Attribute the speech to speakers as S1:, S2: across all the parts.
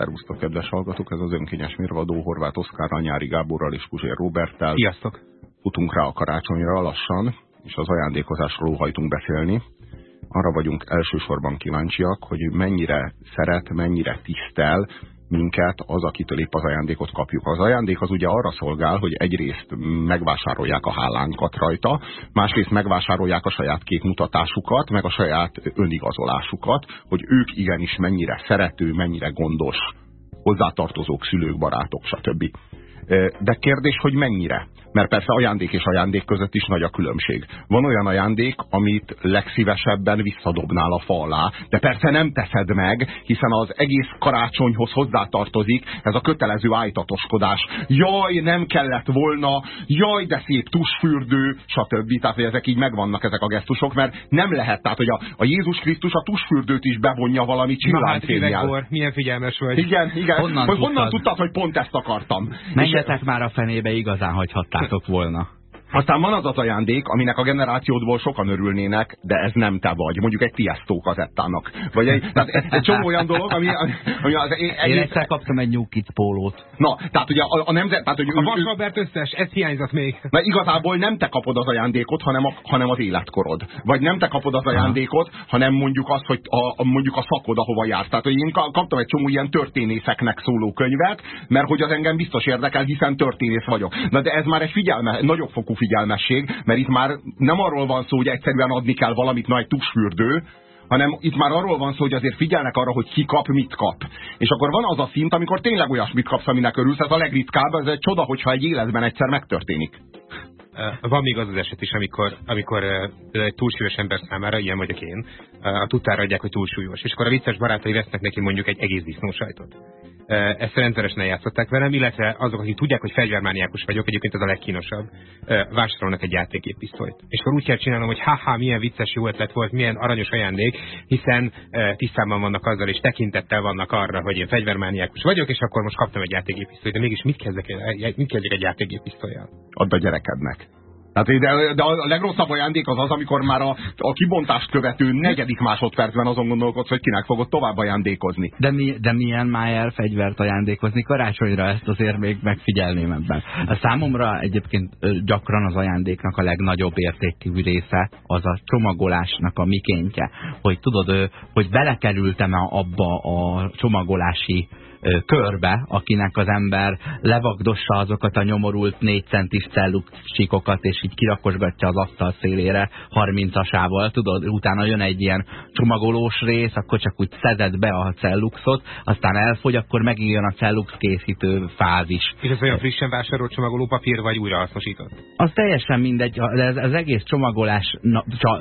S1: Szervusztok, kedves hallgatók! Ez az önkényes mérvadó Horváth Oszkárral, Nyári Gáborral és Puzsér Roberttel.
S2: Sziasztok!
S1: Futunk rá a karácsonyra lassan, és az ajándékozásról hajtunk beszélni. Arra vagyunk elsősorban kíváncsiak, hogy mennyire szeret, mennyire tisztel minket az, akitől épp az ajándékot kapjuk. Az ajándék az ugye arra szolgál, hogy egyrészt megvásárolják a hálánkat rajta, másrészt megvásárolják a saját képmutatásukat, meg a saját önigazolásukat, hogy ők igenis mennyire szerető, mennyire gondos hozzátartozók, szülők, barátok, stb. De kérdés, hogy mennyire? Mert persze ajándék és ajándék között is nagy a különbség. Van olyan ajándék, amit legszívesebben visszadobnál a fa alá, de persze nem teszed meg, hiszen az egész karácsonyhoz hozzátartozik ez a kötelező ájtatoskodás. Jaj, nem kellett volna, jaj, de szép tusfürdő, stb. Tehát, hogy ezek így megvannak ezek a gesztusok, mert nem lehet. Tehát, hogy a, a Jézus Krisztus a tusfürdőt is bevonja valami csillányfényjel.
S2: Hát, milyen figyelmes vagy.
S1: Igen, igen.
S3: Honnan,
S1: hogy
S3: tudtad?
S1: honnan tudtad, hogy pont ezt akartam?
S3: Menjetek már a fenébe, igazán hagyhattátok volna.
S1: Aztán van az az ajándék, aminek a generációdból sokan örülnének, de ez nem te vagy. Mondjuk egy Tiesto kazettának. Vagy egy, tehát egy, egy csomó olyan dolog, ami, ami az
S3: Én egyszer kaptam egy New Kids pólót.
S1: Na, tehát ugye a, a nemzet... Tehát, hogy
S2: a Vasabert összes, ez hiányzott még.
S1: Mert igazából nem te kapod az ajándékot, hanem, a, hanem az életkorod. Vagy nem te kapod az ajándékot, hanem mondjuk azt, hogy a, a, mondjuk a szakod, ahova jársz. Tehát, hogy én kaptam egy csomó ilyen történészeknek szóló könyvet, mert hogy az engem biztos érdekel, hiszen történész vagyok. Na de ez már egy figyelme, nagyobb fokú figyelmesség, mert itt már nem arról van szó, hogy egyszerűen adni kell valamit nagy tusfürdő, hanem itt már arról van szó, hogy azért figyelnek arra, hogy ki kap, mit kap. És akkor van az a szint, amikor tényleg olyasmit kapsz, aminek örülsz, ez a legritkább, ez egy csoda, hogyha egy életben egyszer megtörténik.
S2: Van még az az eset is, amikor, amikor egy túlsúlyos ember számára, ilyen vagyok én, a tudtára adják, hogy túlsúlyos. És akkor a vicces barátai vesznek neki mondjuk egy egész disznósajtot. Ezt rendszeresen eljátszották velem, illetve azok, akik tudják, hogy fegyvermániákus vagyok, egyébként ez a legkínosabb, vásárolnak egy játékgéppisztolyt. És akkor úgy kell csinálnom, hogy haha, milyen vicces jó ötlet volt, milyen aranyos ajándék, hiszen tisztában vannak azzal, és tekintettel vannak arra, hogy én fegyvermániákus vagyok, és akkor most kaptam egy játékgéppisztolyt. De mégis mit kezdek, mit kezdek egy játékgéppisztolyjal?
S1: Add a gyerekednek. Hát de, de a legrosszabb ajándék az az, amikor már a, a kibontást követő negyedik másodpercben azon gondolkodsz, hogy kinek fogod tovább ajándékozni.
S3: De, mi, de milyen Májer fegyvert ajándékozni karácsonyra, ezt azért még megfigyelném ebben. A számomra egyébként gyakran az ajándéknak a legnagyobb értékű része az a csomagolásnak a mikéntje. Hogy tudod, hogy belekerültem abba a csomagolási körbe, akinek az ember levagdossa azokat a nyomorult négy centis celluxsikokat, és így kirakosgatja az asztal szélére 30-asával, tudod, utána jön egy ilyen csomagolós rész, akkor csak úgy szeded be a celluxot, aztán elfogy, akkor megint jön a cellux készítő fázis.
S2: És ez olyan frissen vásárolt csomagolópapír, vagy újrahasznosított?
S3: Az teljesen mindegy, ez, az egész csomagolás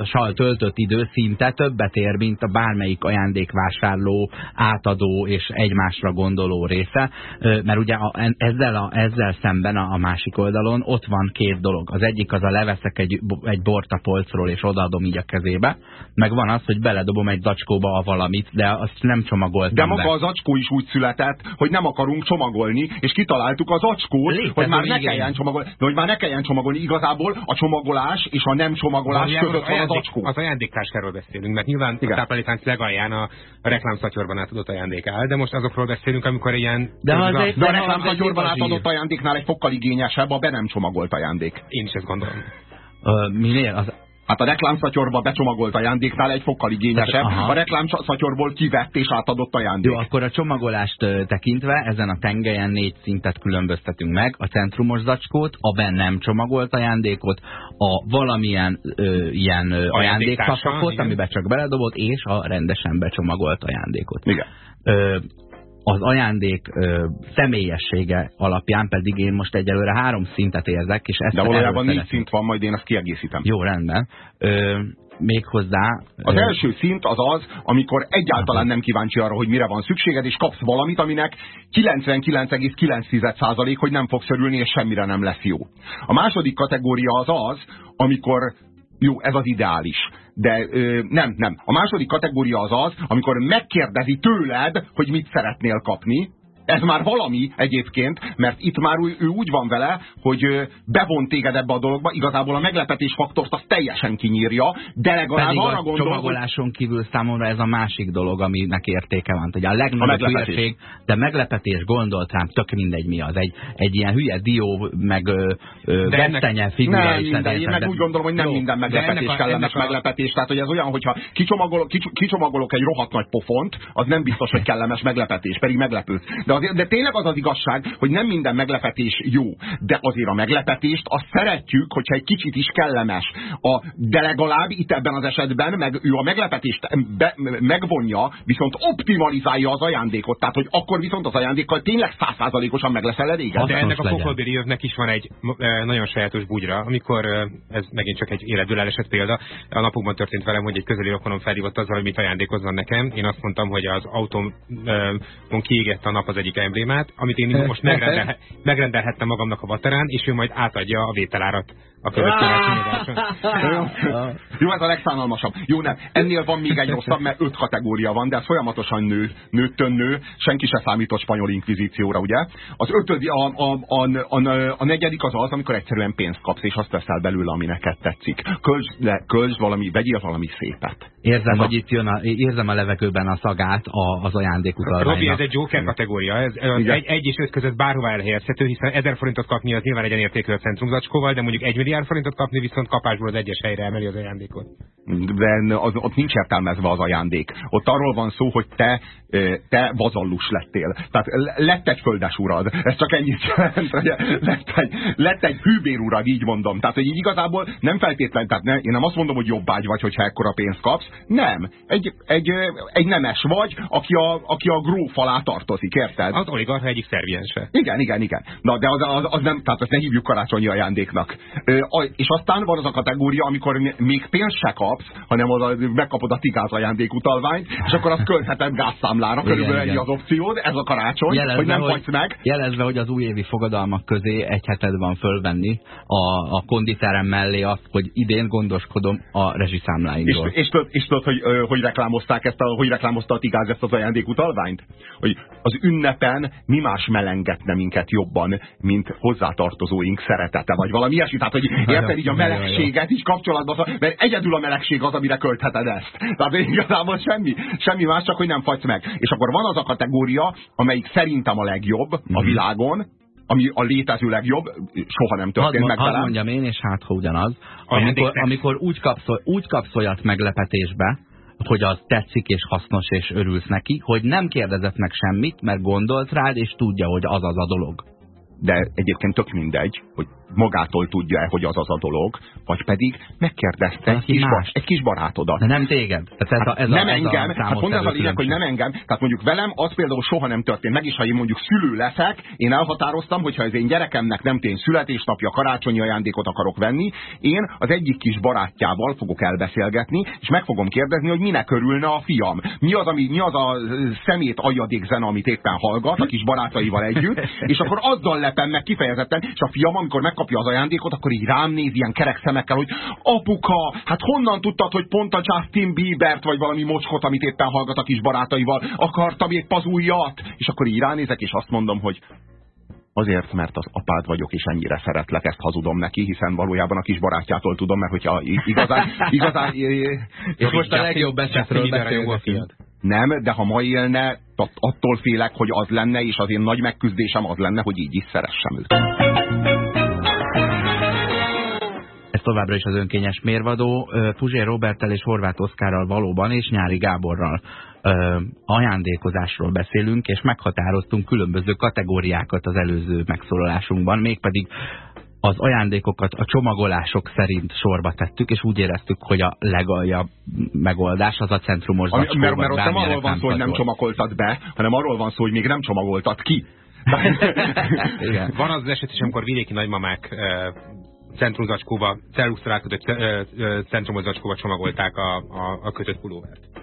S3: sal töltött idő szinte többet ér, mint a bármelyik ajándékvásárló, átadó és egymásra gondoló része, mert ugye a, ezzel, a, ezzel szemben a, a másik oldalon ott van két dolog. Az egyik az a leveszek egy, egy bort a polcról és odaadom így a kezébe, meg van az, hogy beledobom egy zacskóba a valamit, de azt nem csomagoltam
S1: De maga
S3: be.
S1: a zacskó is úgy született, hogy nem akarunk csomagolni, és kitaláltuk az
S3: Létező,
S1: hogy már ne
S3: igen.
S1: kelljen csomagolni. De hogy már ne kelljen csomagolni. Igazából a csomagolás és a nem csomagolás
S2: Valójában
S1: között van a
S2: ajándék-
S1: zacskó.
S2: Az ajándéktáskáról beszélünk, mert nyilván
S1: Igen.
S2: a tápláléklánc legalján a, a reklámszatyorban átadott ajándék áll, de most azokról beszélünk, amikor ilyen...
S3: De az
S2: Na,
S3: egy-
S1: De a
S3: az egy invazív.
S1: átadott ajándéknál egy fokkal igényesebb a be nem csomagolt ajándék.
S2: Én is ezt gondolom.
S3: Minél? Az,
S1: Hát a reklámszatyorba becsomagolt ajándéknál egy fokkal igényesebb,
S3: Aha.
S1: a reklámszatyorból kivett és átadott ajándék.
S3: Jó, akkor a csomagolást tekintve ezen a tengelyen négy szintet különböztetünk meg. A centrumos zacskót, a ben nem csomagolt ajándékot, a valamilyen ö, ilyen ajándékszakot, amiben csak beledobott, és a rendesen becsomagolt ajándékot.
S1: Igen.
S3: Ö, az ajándék ö, személyessége alapján pedig én most egyelőre három szintet érzek, és ezt
S1: De valójában négy szint van, majd én ezt kiegészítem.
S3: Jó, rendben. Ö, méghozzá...
S1: Az
S3: ö,
S1: első szint az az, amikor egyáltalán nem kíváncsi arra, hogy mire van szükséged, és kapsz valamit, aminek 99,9% hogy nem fogsz örülni, és semmire nem lesz jó. A második kategória az az, amikor jó, ez az ideális. De ö, nem, nem. A második kategória az az, amikor megkérdezi tőled, hogy mit szeretnél kapni, ez már valami egyébként, mert itt már ő, ő úgy van vele, hogy bevont téged ebbe a dologba, igazából a meglepetés faktort az teljesen kinyírja, de legalább
S3: Pedig
S1: arra
S3: a
S1: gondol,
S3: csomagoláson hogy... kívül számomra ez a másik dolog, aminek értéke van. Ugye a legnagyobb a hülyeség, de meglepetés gondolt rám, tök mindegy mi az. Egy, egy ilyen hülye dió, meg ö, ö, vesztenye figura.
S1: Nem, minden, én meg úgy gondolom, hogy nem jó, minden meglepetés kellemes a... meglepetés. Tehát, hogy ez olyan, hogyha kicsomagolok, kicsomagolok egy rohadt nagy pofont, az nem biztos, hogy kellemes meglepetés, pedig meglepő. De, azért, de tényleg az az igazság, hogy nem minden meglepetés jó, de azért a meglepetést azt szeretjük, hogyha egy kicsit is kellemes. A, de legalább itt ebben az esetben meg ő a meglepetést be, megvonja, viszont optimalizálja az ajándékot. Tehát, hogy akkor viszont az ajándékkal tényleg százszázalékosan meg lesz elégedve.
S2: De ennek a pokolbéri is van egy nagyon sajátos bugyra, amikor ez megint csak egy életből elesett példa. A napokban történt velem, hogy egy közeli rokonom felhívott azzal, hogy mit ajándékozzon nekem. Én azt mondtam, hogy az autómon kiégett a nap az egyik emblémát, amit én most megrendel, megrendelhettem magamnak a vaterán, és ő majd átadja a vételárat a következő
S1: Jó, ez a legszánalmasabb. Jó, nem. Ennél van még egy rosszabb, mert öt kategória van, de ez folyamatosan nő, nőttön nő, senki se számított spanyol inkvizícióra, ugye? Az ötödi, a, a, a, a, a negyedik az az, amikor egyszerűen pénzt kapsz, és azt veszel belőle, ami neked tetszik. Költsd, le, költsd valami, vegyél valami szépet.
S3: Érzem, hogy itt jön a, érzem a levegőben a szagát a, az ajándékutalványnak.
S2: Robi, ez egy Joker kategória. Ez, egy, egy és öt között bárhová elhelyezhető, hiszen ezer forintot kapni az nyilván egyenértékű a centrumzacskóval, de mondjuk egy milliárd forintot kapni viszont kapásból az egyes helyre emeli az ajándékot.
S1: De az, ott nincs értelmezve az ajándék. Ott arról van szó, hogy te, te vazallus lettél. Tehát lett egy földes urad. Ez csak ennyit jelent, hogy lett egy, lett egy hűbér urad, így mondom. Tehát, hogy így igazából nem feltétlen, tehát ne, én nem azt mondom, hogy jobbágy vagy, hogyha ekkora pénzt kapsz. Nem. Egy, egy, egy nemes vagy, aki a, aki a gróf alá tartozik, érted?
S2: Az oligarcha egyik szerviense.
S1: Igen, igen, igen. Na, de az, az, az nem, tehát azt ne hívjuk karácsonyi ajándéknak. Ö, és aztán van az a kategória, amikor még pénzt se kapsz, hanem az a, megkapod a tigáz ajándékutalványt, és akkor azt költheted gázszámlára, körülbelül egy az opciód, ez a karácsony, jelezve, hogy nem hogy, meg.
S3: Jelezve, hogy az újévi fogadalmak közé egy heted van fölvenni a, a konditerem mellé azt, hogy idén gondoskodom a rezsiszámláimról.
S1: És, és, és tudod, hogy, hogy reklámozták ezt a, hogy reklámozta a tigáz ezt az ajándékutalványt? Hogy az ünnepen mi más melengetne minket jobban, mint hozzátartozóink szeretete, vagy valami ilyesmi. Tehát, hogy érted így a melegséget így kapcsolatban, mert egyedül a melegség az, amire költheted ezt. Tehát igazából semmi, semmi más, csak hogy nem fagysz meg. És akkor van az a kategória, amelyik szerintem a legjobb a mhm. világon, ami a létező legjobb, soha nem történt
S3: meg velem. mondjam én, és hát ha ugyanaz, amikor, amikor úgy, kapsz, úgy kapsz olyat meglepetésbe, hogy az tetszik és hasznos és örülsz neki, hogy nem kérdezett meg semmit, mert gondolt rád, és tudja, hogy az az a dolog.
S1: De egyébként tök mindegy, hogy magától tudja-e, hogy az az a dolog, vagy pedig megkérdezte egy kis, bar, egy kis barátodat.
S3: De nem téged.
S1: Tehát ez a, nem ez engem, a hát pont ez a lényeg, hogy nem engem. Tehát mondjuk velem az például soha nem történt meg, is ha én mondjuk szülő leszek, én elhatároztam, hogy ha az én gyerekemnek nem tény születésnapja, karácsonyi ajándékot akarok venni, én az egyik kis barátjával fogok elbeszélgetni, és meg fogom kérdezni, hogy minek örülne a fiam. Mi az, ami, mi az a szemét agyadék zene, amit éppen hallgat a kis barátaival együtt, és akkor azzal lepem meg kifejezetten, és a fiam, amikor meg megkapja az ajándékot, akkor így rám néz ilyen kerek szemekkel, hogy apuka, hát honnan tudtad, hogy pont a Justin Biebert, vagy valami mocskot, amit éppen hallgat a kis barátaival, akartam egy pazújat? És akkor így ránézek, és azt mondom, hogy azért, mert az apád vagyok, és ennyire szeretlek, ezt hazudom neki, hiszen valójában a kis barátjától tudom, mert hogyha igazán... igazán
S3: és most a legjobb esetről beszélgetünk.
S1: Nem, de ha ma élne, attól félek, hogy az lenne, és az én nagy megküzdésem az lenne, hogy így is szeressem őt
S3: továbbra is az önkényes mérvadó. Puzsér Robertel és Horváth Oszkárral valóban, és Nyári Gáborral ajándékozásról beszélünk, és meghatároztunk különböző kategóriákat az előző megszólalásunkban, mégpedig az ajándékokat a csomagolások szerint sorba tettük, és úgy éreztük, hogy a legaljabb megoldás az a centrumos
S1: Ami, Mert, mert ott nem arról van szó, hogy nem csomagoltad be, hanem arról van szó, hogy még nem csomagoltad ki.
S2: Igen. Van az, az eset is, amikor vidéki nagymamák centrumzacskóba, celluszra rákötött centrumzacskóba csomagolták a, a, a kötött pulóvert.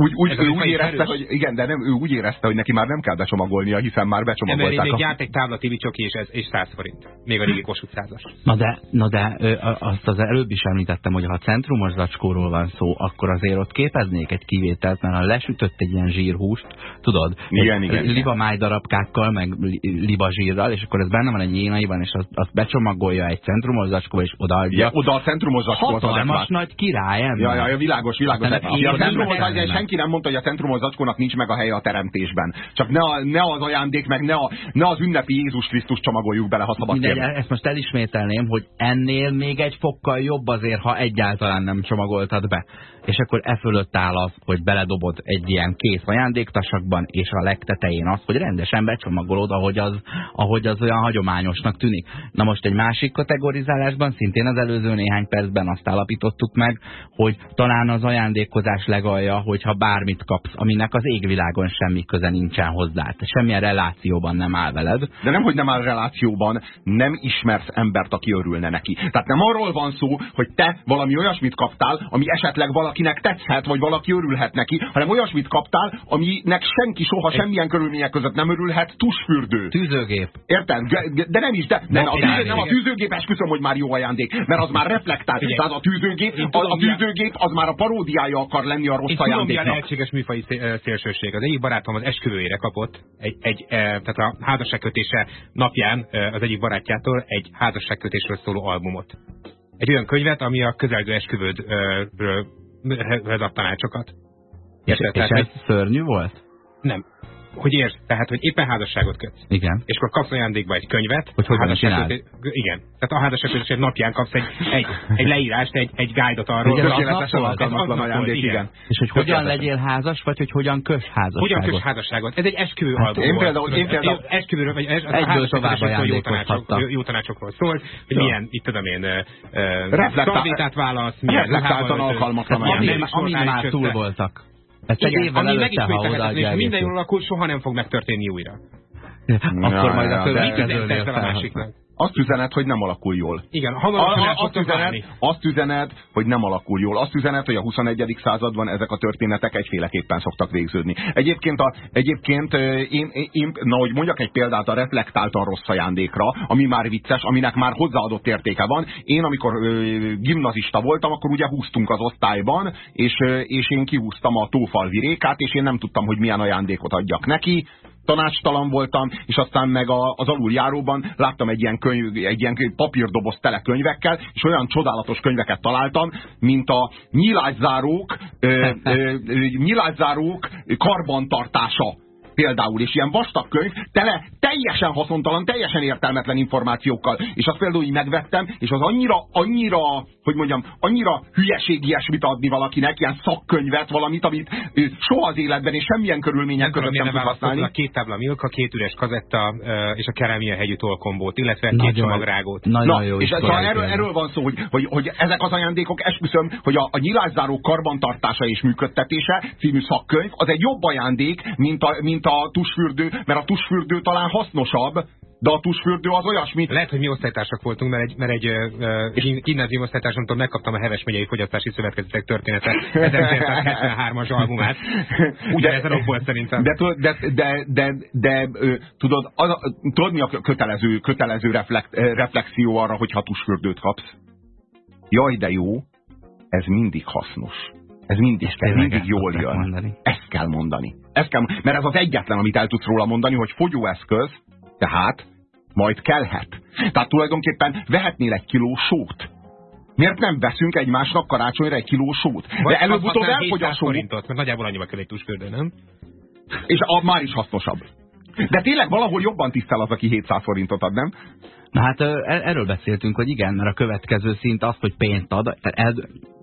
S1: Úgy, úgy, ő úgy érezte, hogy igen, de nem, ő úgy érezte, hogy neki már nem kell becsomagolnia, hiszen már becsomagolták.
S2: Nem, még járt egy tábla TV csoki és, ez, és 100 forint. Még a régi Kossuth százas.
S3: Na de, na de azt az előbb is említettem, hogy ha centrumos zacskóról van szó, akkor azért ott képeznék egy kivételt, mert ha lesütött egy ilyen zsírhúst, tudod,
S1: igen, igen,
S3: liba májdarabkákkal, meg liba zsírral, és akkor ez benne van egy nyénaiban, és azt, azt becsomagolja egy centrumos zacskóba, és odaadja. Ja,
S1: oda a centrumos zacskóba.
S3: Hatalmas nagy király, ember.
S1: Ja, ja, ja, világos, világos. Hát, ja, a centrumos, senki nem mondta, hogy a centrumos zacskónak nincs meg a helye a teremtésben. Csak ne, a, ne az ajándék, meg ne, a, ne az ünnepi Jézus Krisztus csomagoljuk bele, ha szabad
S3: Mindegy, Ezt most elismételném, hogy ennél még egy fokkal jobb azért, ha egyáltalán nem csomagoltad be és akkor e fölött áll az, hogy beledobod egy ilyen kész ajándéktasakban, és a legtetején az, hogy rendesen becsomagolod, ahogy az, ahogy az olyan hagyományosnak tűnik. Na most egy másik kategorizálásban, szintén az előző néhány percben azt állapítottuk meg, hogy talán az ajándékozás legalja, hogyha bármit kapsz, aminek az égvilágon semmi köze nincsen hozzá. Semmilyen relációban nem áll veled.
S1: De nem, hogy nem áll relációban, nem ismersz embert, aki örülne neki. Tehát nem arról van szó, hogy te valami olyasmit kaptál, ami esetleg valaki valakinek tetszhet, vagy valaki örülhet neki, hanem olyasmit kaptál, aminek senki soha semmilyen körülmények között nem örülhet, tusfürdő.
S3: Tűzőgép.
S1: Érted? De nem is, de nem, a, tűző, nem a tűzőgép, esküszöm, hogy már jó ajándék, mert az már reflektál. Tehát a tűzőgép, a, a tűzőgép az már a paródiája akar lenni a rossz Én ajándéknak. Tudom,
S2: lehetséges műfai szélsőség. Az egyik barátom az esküvőjére kapott, egy, egy, tehát a házasságkötése napján az egyik barátjától egy házasságkötésről szóló albumot. Egy olyan könyvet, ami a közelgő esküvődről vezet tanácsokat.
S3: És, és ez szörnyű volt?
S2: Nem hogy értsd, tehát, hogy éppen házasságot kötsz.
S3: Igen.
S2: És akkor kapsz ajándékba egy könyvet.
S3: Hogy hogyan csinálod?
S2: Igen. Tehát a házasságkötés egy napján kapsz egy, egy, egy leírást, egy, egy guide-ot arról.
S1: Igen, tökéletesen alkalmatlan ajándék, igen. igen.
S3: És hogy hogyan legyél házas, vagy hogy hogyan kös házasságot?
S2: Hogyan kös házasságot? Ez egy esküvő hát, album.
S1: Én például, én például
S2: esküvőről, vagy
S3: Egyből tovább
S2: jó, tanácsok, jó tanácsokról szól, hogy milyen, itt tudom én, szalvétát válasz, milyen
S1: reflektáltan alkalmatlan
S3: ajándék. Amin már túl voltak. Ezt egy évvel ami előtte, ha odaadja
S2: minden jól alakul, soha nem fog megtörténni újra.
S3: Akkor majd a következőnél
S2: felhasznál
S1: azt üzenet, hogy nem alakul jól.
S2: Igen, hamarosan
S1: a, azt, üzenet, azt üzenet, hogy nem alakul jól. Azt üzenet, hogy a 21. században ezek a történetek egyféleképpen szoktak végződni. Egyébként, a, egyébként én, én, na, hogy mondjak egy példát a reflektáltan rossz ajándékra, ami már vicces, aminek már hozzáadott értéke van. Én, amikor ö, gimnazista voltam, akkor ugye húztunk az osztályban, és, ö, és én kihúztam a tófalvi rékát, és én nem tudtam, hogy milyen ajándékot adjak neki tanácstalan voltam, és aztán meg a, az aluljáróban láttam egy ilyen, könyv, egy ilyen papírdoboz tele könyvekkel, és olyan csodálatos könyveket találtam, mint a nyílászárók, ö, ö, nyílászárók karbantartása például, és ilyen vastag könyv, tele teljesen haszontalan, teljesen értelmetlen információkkal. És azt például így megvettem, és az annyira, annyira, hogy mondjam, annyira hülyeség ilyesmit adni valakinek, ilyen szakkönyvet, valamit, amit ő soha az életben és semmilyen körülmények között nem tud használni.
S2: A két tábla milka, két üres kazetta és a kerámia hegyű tolkombót, illetve nagyon, két csomagrágót.
S3: Nagyon Na, jó
S1: és ez, erről, erről van szó, hogy, hogy, hogy ezek az ajándékok, esküszöm, hogy a, a nyilászáró karbantartása és működtetése című szakkönyv, az egy jobb ajándék, mint a, mint a tusfürdő, mert a tusfürdő talán hasznosabb, de a tusfürdő az olyasmi.
S2: Lehet, hogy mi osztálytársak voltunk, mert egy, mert egy uh, gimnázium osztálytársamtól megkaptam a Heves megyei fogyasztási szövetkezetek története 1973-as albumát. Ugye ez a volt szerintem.
S1: De, de, de, de, de, de tudod, az, tudod mi a kötelező, kötelező reflekt, reflexió arra, hogyha tusfürdőt kapsz? Jaj, de jó, ez mindig hasznos. Ez mindig, ez mindig jól jön. Mondani. Ezt kell mondani. Ezt kell, mert ez az egyetlen, amit el tudsz róla mondani, hogy fogyóeszköz, tehát majd kellhet. Tehát tulajdonképpen vehetnél egy kiló sót. Miért nem veszünk egymásnak karácsonyra egy kiló sót? De előbb-utóbb elfogy a só.
S2: Forintot, mert nagyjából annyiba kell egy tusfürdő, nem?
S1: És a, már is hasznosabb. De tényleg valahol jobban tisztel az, aki 700 forintot ad, nem?
S3: Na hát e, erről beszéltünk, hogy igen, mert a következő szint az, hogy pénzt ad. Ez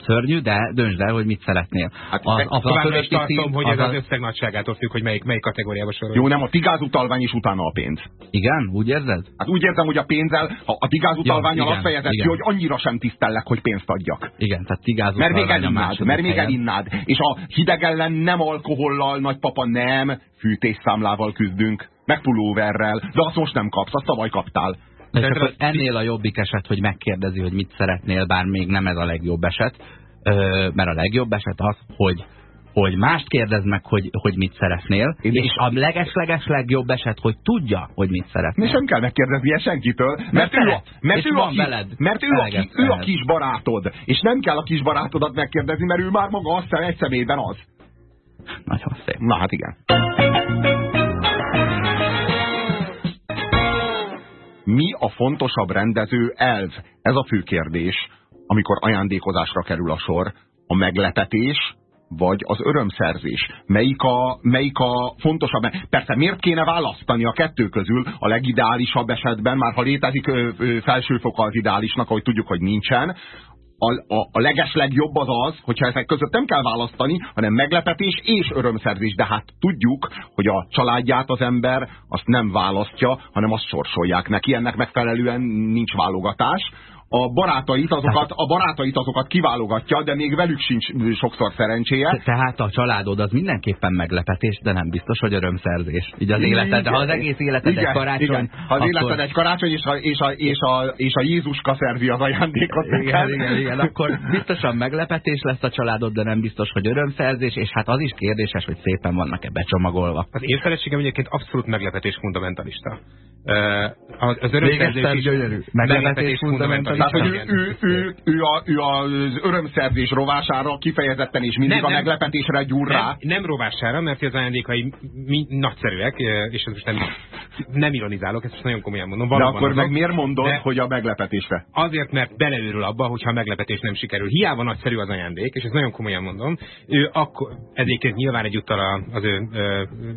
S3: szörnyű, de döntsd el, hogy mit szeretnél.
S2: Hát a, a, a fölötti tartom, szint, hogy ez az, az összeg nagyságától függ, hogy melyik, melyik kategóriába sorol.
S1: Jó, nem, a tigázutalvány is utána a pénz.
S3: Igen? Úgy érzed?
S1: Hát úgy érzem, hogy a pénzzel, ha a tigázutalványal ja, azt fejezett ki, hogy annyira sem tisztellek, hogy pénzt adjak.
S3: Igen, tehát tigázutalvány
S1: Mert még elinnád, mert még elinnád. És a hideg ellen nem alkohollal, nagypapa, nem, fűtésszámlával küzdünk, meg pulóverrel, de azt most nem kapsz, azt tavaly kaptál.
S3: De csak ennél a jobbik eset, hogy megkérdezi, hogy mit szeretnél, bár még nem ez a legjobb eset, mert a legjobb eset az, hogy hogy mást kérdez meg, hogy, hogy mit szeretnél, Én és a leges-leges legjobb eset, hogy tudja, hogy mit szeretnél.
S1: És nem kell megkérdeznie senkitől, mert, mert ő, a, mert ő, a, veled mert ő, a, ő a kis barátod, és nem kell a kis barátodat megkérdezni, mert ő már maga aztán egy személyben az.
S3: Nagyon szép.
S1: Na hát igen. Mi a fontosabb rendező elv? Ez a fő kérdés, amikor ajándékozásra kerül a sor. A meglepetés, vagy az örömszerzés? Melyik a, melyik a fontosabb? Persze miért kéne választani a kettő közül a legideálisabb esetben, már ha létezik felsőfoka az ideálisnak, ahogy tudjuk, hogy nincsen, a, a, a legeslegjobb az az, hogyha ezek között nem kell választani, hanem meglepetés és örömszerzés. De hát tudjuk, hogy a családját az ember azt nem választja, hanem azt sorsolják neki. Ennek megfelelően nincs válogatás a barátait, azokat, a barátait azokat kiválogatja, de még velük sincs sokszor szerencséje.
S3: Tehát a családod az mindenképpen meglepetés, de nem biztos, hogy örömszerzés. Így az életed, de ha az egész életed igen, egy karácsony... Igen.
S1: Ha az akkor... életed egy karácsony, és a, és a, és a, és a Jézuska szerzi az ajándékot
S3: igen, igen, igen, igen, akkor biztosan meglepetés lesz a családod, de nem biztos, hogy örömszerzés, és hát az is kérdéses, hogy szépen vannak-e becsomagolva.
S2: Az én feleségem egyébként abszolút meglepetés fundamentalista. Az, örömszerzés is meglepetés fundamentalista.
S1: Tehát, hogy ő, ő, ő, ő, a, ő az örömszerzés rovására kifejezetten és mindig nem, a meglepetésre gyúr
S2: rá. Nem, nem rovására, mert az ajándékai mi, nagyszerűek, és ez most nem, nem ironizálok, ezt most nagyon komolyan mondom.
S1: De akkor azok, meg miért mondod, hogy a meglepetésre?
S2: Azért, mert beleőrül abba, hogyha a meglepetés nem sikerül. Hiába nagyszerű az ajándék, és ezt nagyon komolyan mondom. Ő akkor, ezért nyilván egyúttal az ő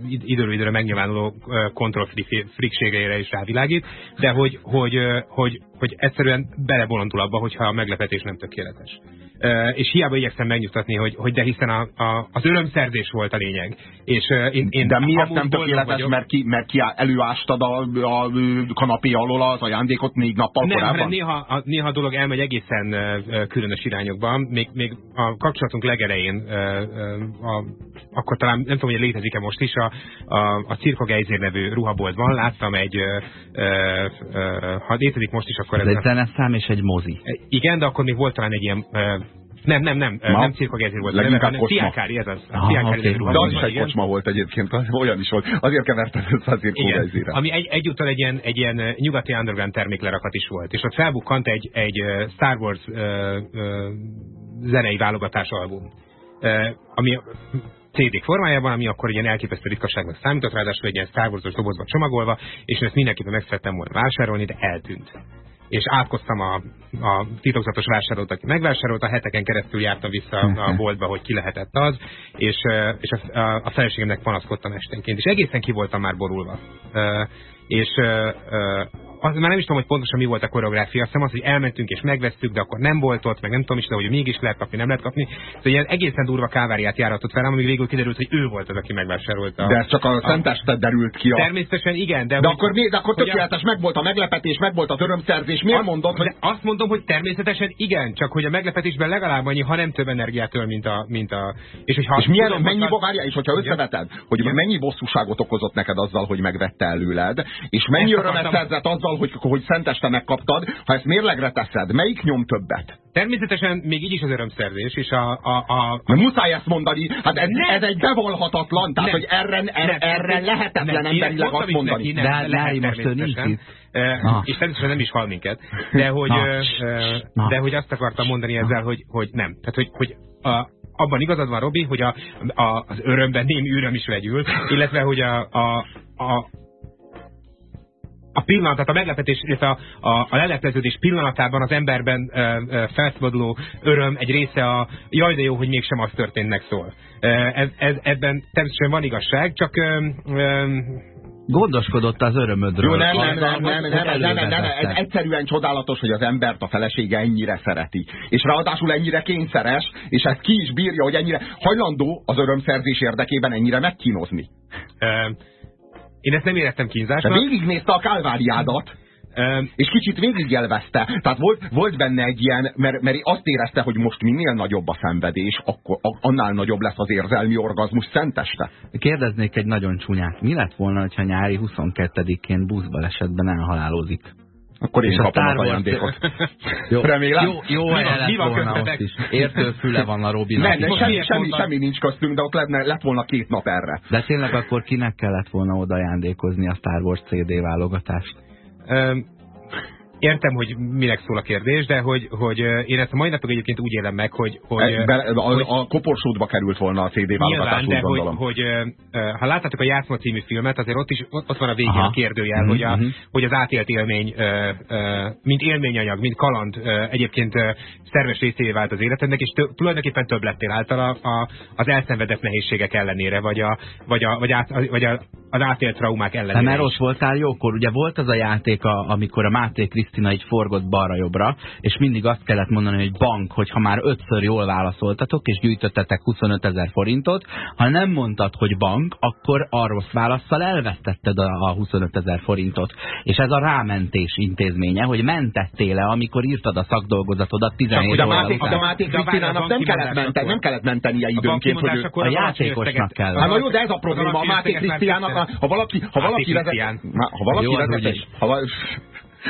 S2: időről időre megnyilvánuló kontrollfrikségeire is rávilágít, de hogy, hogy, hogy, hogy egyszerűen belebolondul abba, hogyha a meglepetés nem tökéletes. Uh, és hiába igyekszem megnyugtatni, hogy, hogy de hiszen a, a, az örömszerzés volt a lényeg. És, én, én
S1: de miért nem tökéletes, mert ki, mert ki előástad a, a kanapé alól az ajándékot négy nappal
S2: nem,
S1: korábban?
S2: Nem, néha, a, néha a dolog elmegy egészen különös irányokban. Még, még a kapcsolatunk legelején, uh, a, akkor talán nem tudom, hogy létezik-e most is, a, a, a Cirko Geizér nevű ruhaboltban láttam egy, ha létezik most is, akkor...
S3: Ez, ez egy zeneszám és egy mozi.
S2: Igen, de akkor még volt talán egy ilyen nem, nem, nem, Ma? nem cirkogezér volt.
S1: Leginkább kocsma.
S2: Fiákári, ez az.
S1: Ah, Fiákári okay. De az is egy kocsma volt egyébként, olyan is volt. Azért kevertem össze a cirkogezére.
S2: Ami egy, egyúttal egy ilyen, egy ilyen nyugati underground terméklerakat is volt. És ott felbukkant egy, egy Star Wars uh, uh, zenei válogatás album. Uh, ami CD formájában, ami akkor ilyen elképesztő ritkaságnak számított, ráadásul egy ilyen Star Wars-os dobozba csomagolva, és ezt mindenképpen meg szerettem volna vásárolni, de eltűnt és átkoztam a, a titokzatos vásárolót, aki megvásárolta, heteken keresztül jártam vissza a boltba, hogy ki lehetett az, és, és a, a, a feleségemnek panaszkodtam esténként, és egészen ki voltam már borulva. És az, már nem is tudom, hogy pontosan mi volt a koreográfia, azt hiszem az, hogy elmentünk és megvesztük, de akkor nem volt ott, meg nem tudom is, de hogy mégis lehet kapni, nem lehet kapni. Szóval ilyen egészen durva káváriát járatott fel, amíg végül kiderült, hogy ő volt az, aki megvásárolta.
S1: De ez csak a, a szentested derült ki. A...
S2: Természetesen igen, de...
S1: De, hogy, akkor, de akkor tökéletes, a... meg volt a meglepetés, meg volt a örömszerzés. Miért azt, mondod, hogy...
S2: Azt mondom, hogy természetesen igen, csak hogy a meglepetésben legalább annyi, ha nem több energiát öl, mint a... Mint a
S1: és, hogy ha és milyen, tudom, mennyi bogárja, és hogyha összeveted, hogy igen. mennyi bosszúságot okozott neked azzal, hogy megvette előled, és mennyi örömet szerzett azzal, hogy, hogy szent este megkaptad, ha ezt mérlegre teszed, melyik nyom többet?
S2: Természetesen még így is az örömszerzés, és a... a, a,
S1: a... Muszáj ezt mondani, hát ez, ez egy bevallhatatlan, tehát nem. hogy erre, erre, erre lehetetlen nem. emberileg azt mondani. Neki,
S3: nem, de lehet, most ő nincs itt.
S2: Uh, és természetesen nem is hal minket, de hogy, uh, de hogy azt akartam mondani ezzel, hogy, hogy nem. Tehát, hogy, hogy a, abban igazad van, Robi, hogy a, a, az örömben némi üröm is vegyül, illetve, hogy a, a, a, a pillanat, tehát a meglepetés, illetve a, a, a lelepleződés pillanatában az emberben ö, ö, felszabaduló öröm egy része a jaj, de jó, hogy mégsem az történnek szól. Ez, ez, ebben természetesen van igazság, csak ö, ö,
S3: gondoskodott az örömödről.
S1: Jó, nem, nem, nem, nem, nem, nem, nem, nem, nem, ez egyszerűen csodálatos, hogy az embert a felesége ennyire szereti. És ráadásul ennyire kényszeres, és ezt ki is bírja, hogy ennyire hajlandó az örömszerzés érdekében ennyire megkínozni.
S2: Én ezt nem éreztem kínzásnak.
S1: De végignézte a kálváriádat. És kicsit végigélvezte. Tehát volt, volt benne egy ilyen, mert, mert azt érezte, hogy most minél nagyobb a szenvedés, akkor annál nagyobb lesz az érzelmi orgazmus szenteste.
S3: Kérdeznék egy nagyon csúnyát. Mi lett volna, ha nyári 22-én buszbalesetben elhalálozik?
S1: Akkor én kapom az ajándékot.
S3: Jó, Remélem. Jó, jó helye lett volna ott is. Értő füle van a Robinak.
S1: Nem, semmi, semmi, semmi nincs köztünk, de ott lett, lett volna két nap erre.
S3: De tényleg akkor kinek kellett volna oda ajándékozni a Star Wars CD válogatást?
S2: Értem, hogy minek szól a kérdés, de hogy, hogy én ezt a mai napig egyébként úgy élem meg, hogy... hogy,
S1: e, be, a, hogy a koporsódba került volna a CD válogatás,
S2: de hogy, hogy, ha láttátok a Játszma című filmet, azért ott is ott van a végén Aha. a kérdőjel, mm -hmm. hogy, a, mhm. hogy az átélt élmény, mint élményanyag, mint kaland egyébként szerves részévé vált az életednek, és tulajdonképpen több lettél általa a, az elszenvedett nehézségek ellenére, vagy, a, vagy, a, vagy, át, vagy a, az átélt traumák ellenére.
S3: mert ott voltál jókor, ugye volt az a játék, a, amikor a Máté Krisztina így forgott balra-jobbra, és mindig azt kellett mondani, hogy bank, hogyha már ötször jól válaszoltatok, és gyűjtöttetek 25 ezer forintot, ha nem mondtad, hogy bank, akkor a rossz válaszsal elvesztetted a, a 25 ezer forintot. És ez a rámentés intézménye, hogy mentettél le, amikor írtad a szakdolgozatodat 17
S1: de Máté, de Máté Krisztinának nem kellett, menteni, nem kellett mentenie időnként, hogy
S3: ő... A játékosnak kell.
S1: Hát jó, de ez a probléma. A Máté Krisztiának, ha valaki, ha valaki vezet... Ha valaki vezet, ha,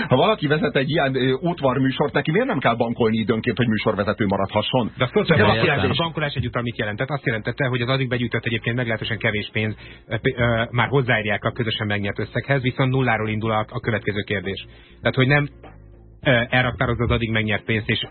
S1: ha valaki vezet egy ilyen útvarműsort, neki miért nem kell bankolni időnként, hogy műsorvezető maradhasson?
S2: De azt tudod, hogy a bankolás egyúttal mit jelentett? Azt jelentette, hogy az addig begyűjtött egyébként meglehetősen kevés pénz már hozzáérják a közösen megnyert összeghez, viszont nulláról indul a, a következő kérdés. Tehát, hogy nem elraktározza az addig megnyert pénzt, és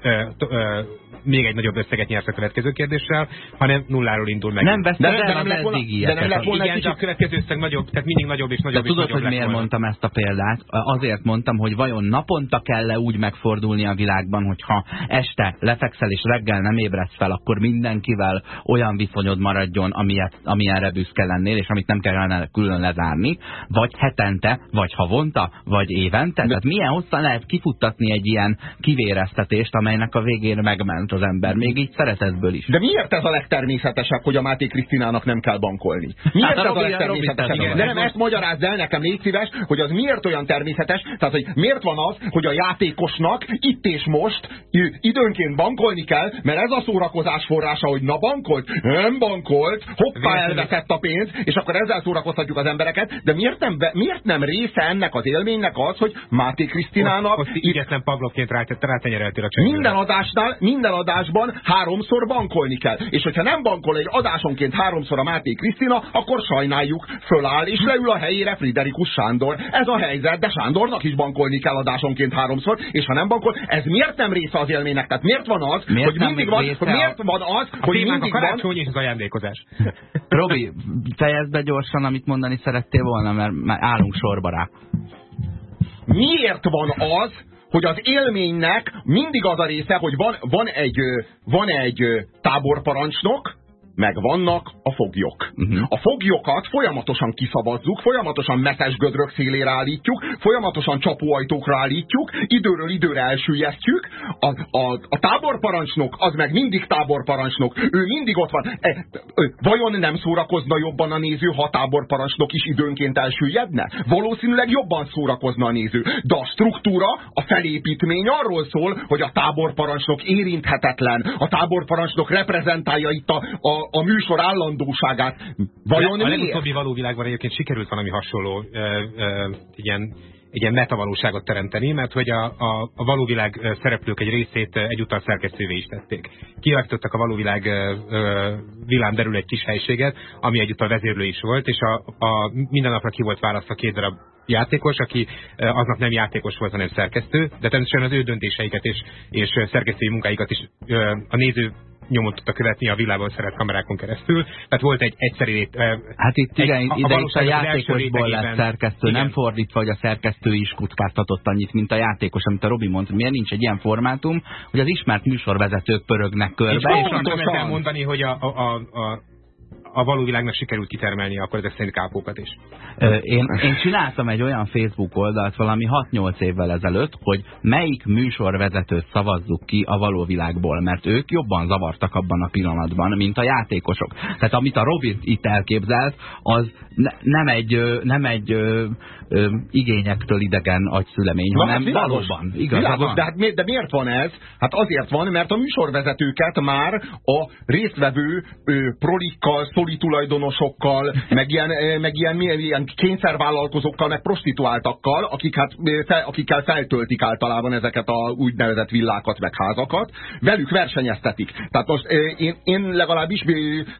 S2: még egy nagyobb összeget nyersz a következő kérdéssel, hanem nulláról indul meg.
S3: Nem veszed el, de nem lett volna,
S2: de nem lett volna Igen, a következő összeg nagyobb, tehát mindig nagyobb és nagyobb
S3: de tudod, hogy miért mondtam ezt a példát? Azért mondtam, hogy vajon naponta kell-e úgy megfordulni a világban, hogyha este lefekszel és reggel nem ébredsz fel, akkor mindenkivel olyan viszonyod maradjon, amilyet, amilyenre büszke lennél, és amit nem kellene külön lezárni, vagy hetente, vagy havonta, vagy évente. De... Tehát milyen hosszan lehet kifuttatni egy ilyen kivéreztetést, amelynek a végén megment az ember, még így szeretetből is.
S1: De miért ez a legtermészetesebb, hogy a Máté Krisztinának nem kell bankolni? Miért hát ez a, legtermészetesebb? De nem, ezt magyarázd el nekem, légy szíves, hogy az miért olyan természetes, tehát hogy miért van az, hogy a játékosnak itt és most időnként bankolni kell, mert ez a szórakozás forrása, hogy na bankolt, nem bankolt, hoppá elveszett a pénz, és akkor ezzel szórakoztatjuk az embereket, de miért nem, miért nem része ennek az élménynek az, hogy Máté Krisztinának... Ott
S2: egyetlen Pavlovként rátenyereltél a
S1: csengőre. Minden adásnál, minden adásban háromszor bankolni kell. És hogyha nem bankol egy adásonként háromszor a Máté Krisztina, akkor sajnáljuk, föláll és leül a helyére Friderikus Sándor. Ez a helyzet, de Sándornak is bankolni kell adásonként háromszor, és ha nem bankol, ez miért nem része az élménynek? Tehát miért van az, miért hogy mindig van, hogy miért van az, a hogy mindig
S2: a karácsony van... és az ajándékozás.
S3: Robi, fejezd be gyorsan, amit mondani szerettél volna, mert már állunk sorba rá.
S1: Miért van az, hogy az élménynek mindig az a része, hogy van, van egy, van egy táborparancsnok, meg vannak a foglyok. Uh -huh. A foglyokat folyamatosan kiszavazzuk, folyamatosan metes gödrök szélére állítjuk, folyamatosan csapóajtókra állítjuk, időről időre elsüllyesztjük. A, a, a táborparancsnok az meg mindig táborparancsnok, ő mindig ott van. E, vajon nem szórakozna jobban a néző, ha a táborparancsnok is időnként elsüllyedne? Valószínűleg jobban szórakozna a néző. De a struktúra, a felépítmény arról szól, hogy a táborparancsnok érinthetetlen, a táborparancsnok reprezentálja itt a, a, a műsor állandóságát. Vajon
S2: a legutóbbi való világban egyébként sikerült valami hasonló ö, ö, ilyen egy ilyen metavalóságot teremteni, mert hogy a, a, a valóvilág szereplők egy részét egyúttal szerkesztővé is tették. Kialakítottak a valóvilág vilám derül egy kis helységet, ami egyúttal vezérlő is volt, és a, a minden napra ki volt választva két darab játékos, aki aznap nem játékos volt, hanem szerkesztő, de természetesen az ő döntéseiket és, és szerkesztői munkáikat is a néző nyomot tudta követni a világban szeret kamerákon keresztül. Tehát volt egy egyszerű...
S3: Hát itt igen, egy, ide a, a játékosból lett szerkesztő, igen. nem fordítva, hogy a szerkesztő is kutkáztatott annyit, mint a játékos, amit a Robi mondta. Miért nincs egy ilyen formátum, hogy az ismert műsorvezetők pörögnek körbe? És,
S2: és kell mondani, hogy a, a, a, a a való világnak sikerült kitermelni akkor ezek szerint kápókat is.
S3: Én, én csináltam egy olyan Facebook oldalt valami 6-8 évvel ezelőtt, hogy melyik műsorvezetőt szavazzuk ki a való világból, mert ők jobban zavartak abban a pillanatban, mint a játékosok. Tehát amit a Robin itt elképzelt, az ne, nem egy, nem egy ö, ö, igényektől idegen agyszülemény, Na, hanem hát valóban.
S1: Igaz, világos, de, hát mi, de miért van ez? Hát azért van, mert a műsorvezetőket már a résztvevő ö, prolikkal, pokoli tulajdonosokkal, meg ilyen, meg ilyen, ilyen kényszervállalkozókkal, meg prostituáltakkal, akik hát, fel, akikkel feltöltik általában ezeket a úgynevezett villákat, meg házakat, velük versenyeztetik. Tehát most én, én legalábbis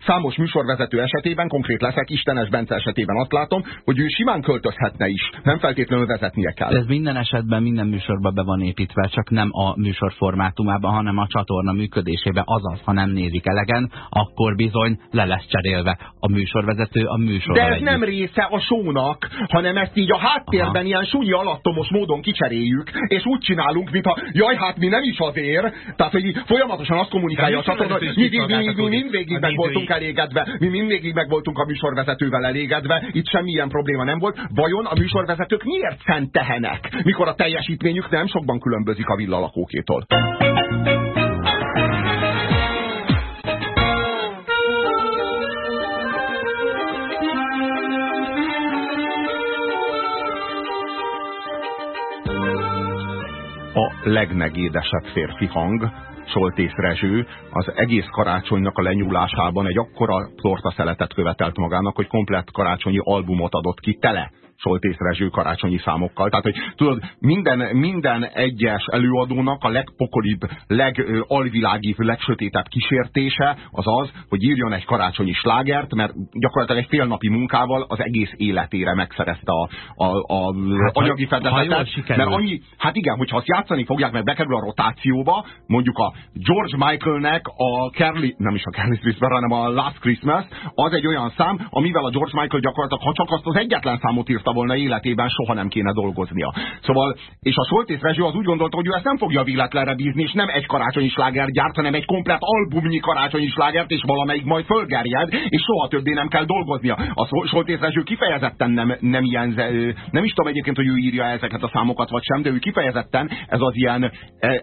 S1: számos műsorvezető esetében, konkrét leszek, Istenes Bence esetében azt látom, hogy ő simán költözhetne is, nem feltétlenül vezetnie kell.
S3: Ez minden esetben minden műsorban be van építve, csak nem a műsor formátumában, hanem a csatorna működésében. Azaz, ha nem nézik elegen, akkor bizony le lesz cserélve a műsorvezető a műsor.
S1: De ez együtt. nem része a sónak, hanem ezt így a háttérben Aha. ilyen súnyi alattomos módon kicseréljük, és úgy csinálunk, mintha jaj, hát mi nem is azért. Tehát, hogy folyamatosan azt kommunikálja a csatorna, hogy mi, mi, mi, mi mindvégig meg voltunk elégedve, mi mindvégig meg voltunk a műsorvezetővel elégedve, itt semmilyen probléma nem volt. Vajon a műsorvezetők miért szent tehenek, mikor a teljesítményük nem sokban különbözik a villalakókétól? a legnegédesebb férfi hang, Soltész Rezső az egész karácsonynak a lenyúlásában egy akkora szeletet követelt magának, hogy komplett karácsonyi albumot adott ki tele Soltész Rezső karácsonyi számokkal. Tehát, hogy tudod, minden, minden egyes előadónak a legpokolibb, legalvilágibb, legsötétebb kísértése az az, hogy írjon egy karácsonyi slágert, mert gyakorlatilag egy félnapi munkával az egész életére megszerezte a, a, a hát, anyagi fedezetet. Mert annyi, hát igen, hogyha azt játszani fogják, meg bekerül a rotációba, mondjuk a George Michaelnek a Carly, nem is a Carly Christmas, hanem a Last Christmas, az egy olyan szám, amivel a George Michael gyakorlatilag, ha csak azt az egyetlen számot írt volna életében, soha nem kéne dolgoznia. Szóval, és a Soltész Rezső az úgy gondolta, hogy ő ezt nem fogja véletlenre bízni, és nem egy karácsonyi sláger gyárt, hanem egy komplet albumnyi karácsonyi slágert, és valamelyik majd fölgerjed, és soha többé nem kell dolgoznia. A Soltész Rezső kifejezetten nem, nem ilyen, nem is tudom egyébként, hogy ő írja ezeket a számokat, vagy sem, de ő kifejezetten ez az ilyen,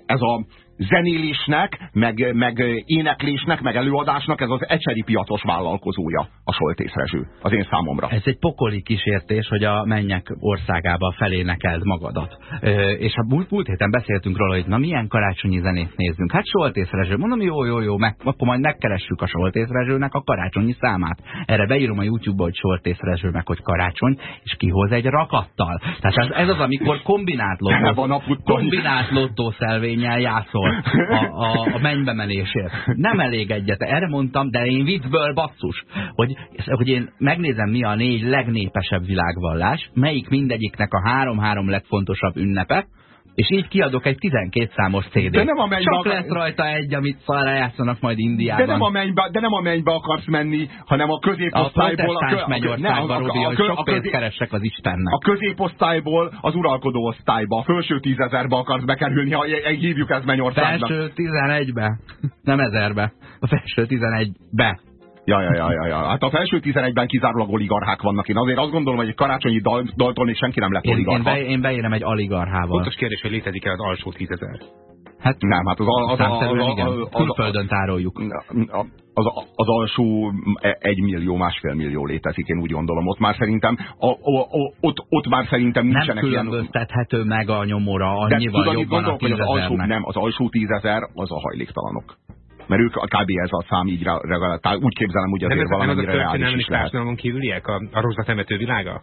S1: ez a zenélésnek, meg, meg éneklésnek, meg előadásnak ez az ecseri piacos vállalkozója, a Soltész Rezső, az én számomra.
S3: Ez egy pokoli kísértés, hogy a mennyek országába felénekeld magadat. Ö, és a múlt, múlt héten beszéltünk róla, hogy na milyen karácsonyi zenét nézzünk. Hát Soltész Rezső, mondom, jó, jó, jó, meg, akkor majd megkeressük a Soltész Rezsőnek a karácsonyi számát. Erre beírom a YouTube-ba, hogy Soltész Rezső meg, hogy karácsony, és kihoz egy rakattal. Tehát ez, ez az, amikor kombinált lottó, kombinált lottószelvénnyel játszol a, a, a mennybe menésért. Nem elég egyet. Erre mondtam, de én viccből basszus, hogy, hogy én megnézem mi a négy legnépesebb világvallás, melyik mindegyiknek a három-három legfontosabb ünnepe, és így kiadok egy 12 számos CD-t. De nem a mennybe Csak akar... lesz rajta egy, amit szarra játszanak majd Indiában.
S1: De nem, a mennybe, de nem a mennybe akarsz menni, hanem a középosztályból...
S3: A protestáns mennyországba, Robi, hogy sok pénzt keresek az Istennek.
S1: A középosztályból az uralkodó osztályba, a felső tízezerbe akarsz bekerülni, ha hívjuk ezt mennyországnak.
S3: Felső tizenegybe, nem ezerbe. A felső tizenegybe.
S1: Ja, ja, ja, ja, ja. Hát a felső 11-ben kizárólag oligarchák vannak. Én azért azt gondolom, hogy egy karácsonyi dal, daltól még senki nem lett oligarcha.
S3: Én, én, be, én beérem egy oligarchával.
S2: Pontos kérdés, hogy létezik-e az alsó tízezer?
S1: Hát nem, hát az, az, az, az,
S3: az, külföldön tároljuk.
S1: Az, az alsó egy millió, másfél millió létezik, én úgy gondolom. Ott már szerintem, a, a, a, ott, ott már szerintem nincsenek
S3: nem különböztethető ilyen... meg a nyomora, annyival
S1: tudod,
S3: jobban
S1: gondolok, a hogy az alsó, Nem, az alsó tízezer az a hajléktalanok mert ők a kb. ez a szám így legalább, úgy képzelem, hogy azért valamennyire reális is lehet. Nem
S2: a kívüliek, a, a rózsatemető világa?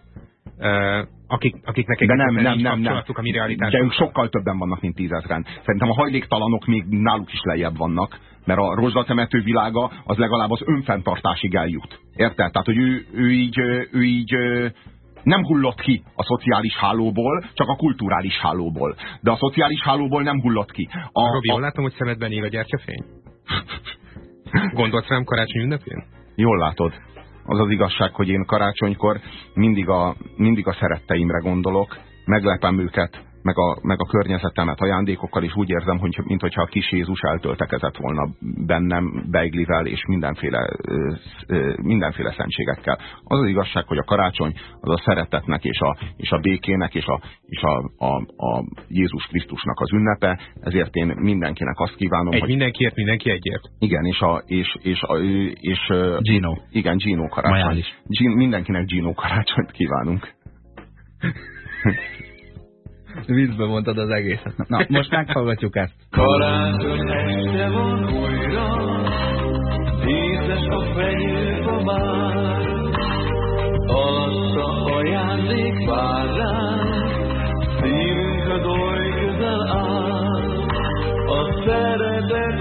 S2: Akik, akiknek egy
S1: de nem, nem, nem, nem. a mi De ők sokkal többen vannak, mint tízezren. Szerintem a hajléktalanok még náluk is lejjebb vannak, mert a rozsdatemető világa az legalább az önfenntartásig eljut. Érted? Tehát, hogy ő, ő így, ő így nem hullott ki a szociális hálóból, csak a kulturális hálóból. De a szociális hálóból nem hullott ki.
S2: A, Robi, jól látom, hogy szemedben él a gyertyafény? Gondolsz rám karácsony ünnepén?
S1: Jól látod. Az az igazság, hogy én karácsonykor mindig a, mindig a szeretteimre gondolok, meglepem őket, meg a, meg a környezetemet ajándékokkal, és úgy érzem, hogy mintha a kis Jézus eltöltekezett volna bennem beiglivel és mindenféle, mindenféle szentségekkel. Az az igazság, hogy a karácsony az a szeretetnek és a, és a békének és, a, és a, a, a Jézus Krisztusnak az ünnepe, ezért én mindenkinek azt kívánom,
S2: Egy hogy... mindenkiért, mindenki egyért.
S1: Igen, és a, és, és, a, és,
S3: Gino.
S1: Igen, Gino karácsony. Gino, mindenkinek Gino karácsonyt kívánunk.
S3: Vízbe mondtad az egészet. Na, most meghallgatjuk ezt.
S4: Karácsony este van újra, díszes a fenyőfa már, alatta ajándék vár ránk, szívünk az oly közel áll, a szeretet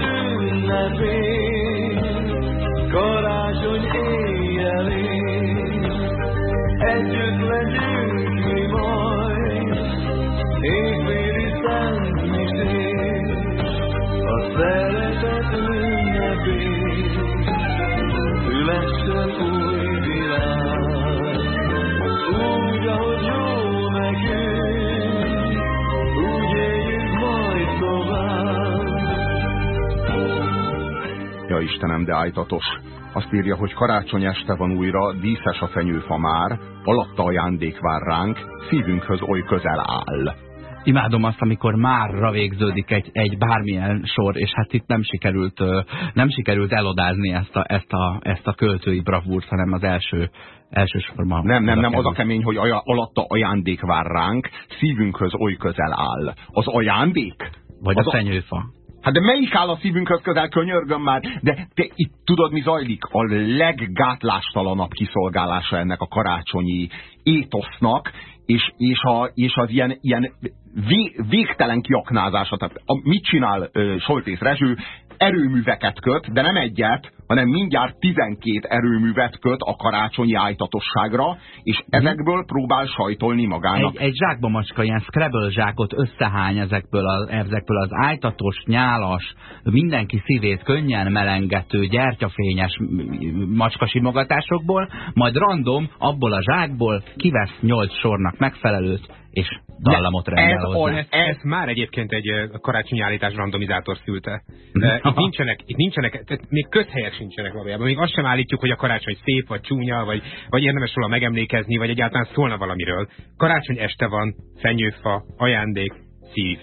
S1: Ja Istenem, de ájtatos. Azt írja, hogy karácsony este van újra, díszes a fenyőfa már, alatta ajándék vár ránk, szívünkhöz oly közel áll.
S3: Imádom azt, amikor márra végződik egy, egy bármilyen sor, és hát itt nem sikerült, nem sikerült elodázni ezt a, ezt, a, ezt a költői bravúrt, hanem az első, elsősorban.
S1: Nem, nem, nem, az a kemény, hogy aja, alatta ajándék vár ránk, szívünkhöz oly közel áll. Az ajándék?
S3: Vagy
S1: az
S3: a fenyőfa.
S1: Hát de melyik áll a szívünkhöz közel, könyörgöm már? De te itt tudod, mi zajlik? A leggátlástalanabb kiszolgálása ennek a karácsonyi étosznak, és, és, a, és az ilyen, ilyen vé, végtelen kiaknázása. Tehát a, mit csinál uh, Soltész Rezső? Erőműveket köt, de nem egyet, hanem mindjárt 12 erőművet köt a karácsonyi ájtatosságra, és ezekből próbál sajtolni magának.
S3: Egy, egy zsákba macska, ilyen Scrabble zsákot összehány ezekből, a, ezekből az ájtatos, nyálas, mindenki szívét könnyen melengető, gyertyafényes macskasimogatásokból, majd random abból a zsákból kivesz nyolc sornak megfelelőt, és dallamot rendel
S1: ez
S3: hozzá.
S2: Ez, ez már egyébként egy karácsonyi állítás randomizátor szülte. Itt nincsenek, itt nincsenek, tehát még közhelyek sincsenek valójában. Még azt sem állítjuk, hogy a karácsony szép, vagy csúnya, vagy, vagy érdemes róla megemlékezni, vagy egyáltalán szólna valamiről. Karácsony este van, fenyőfa, ajándék, szív.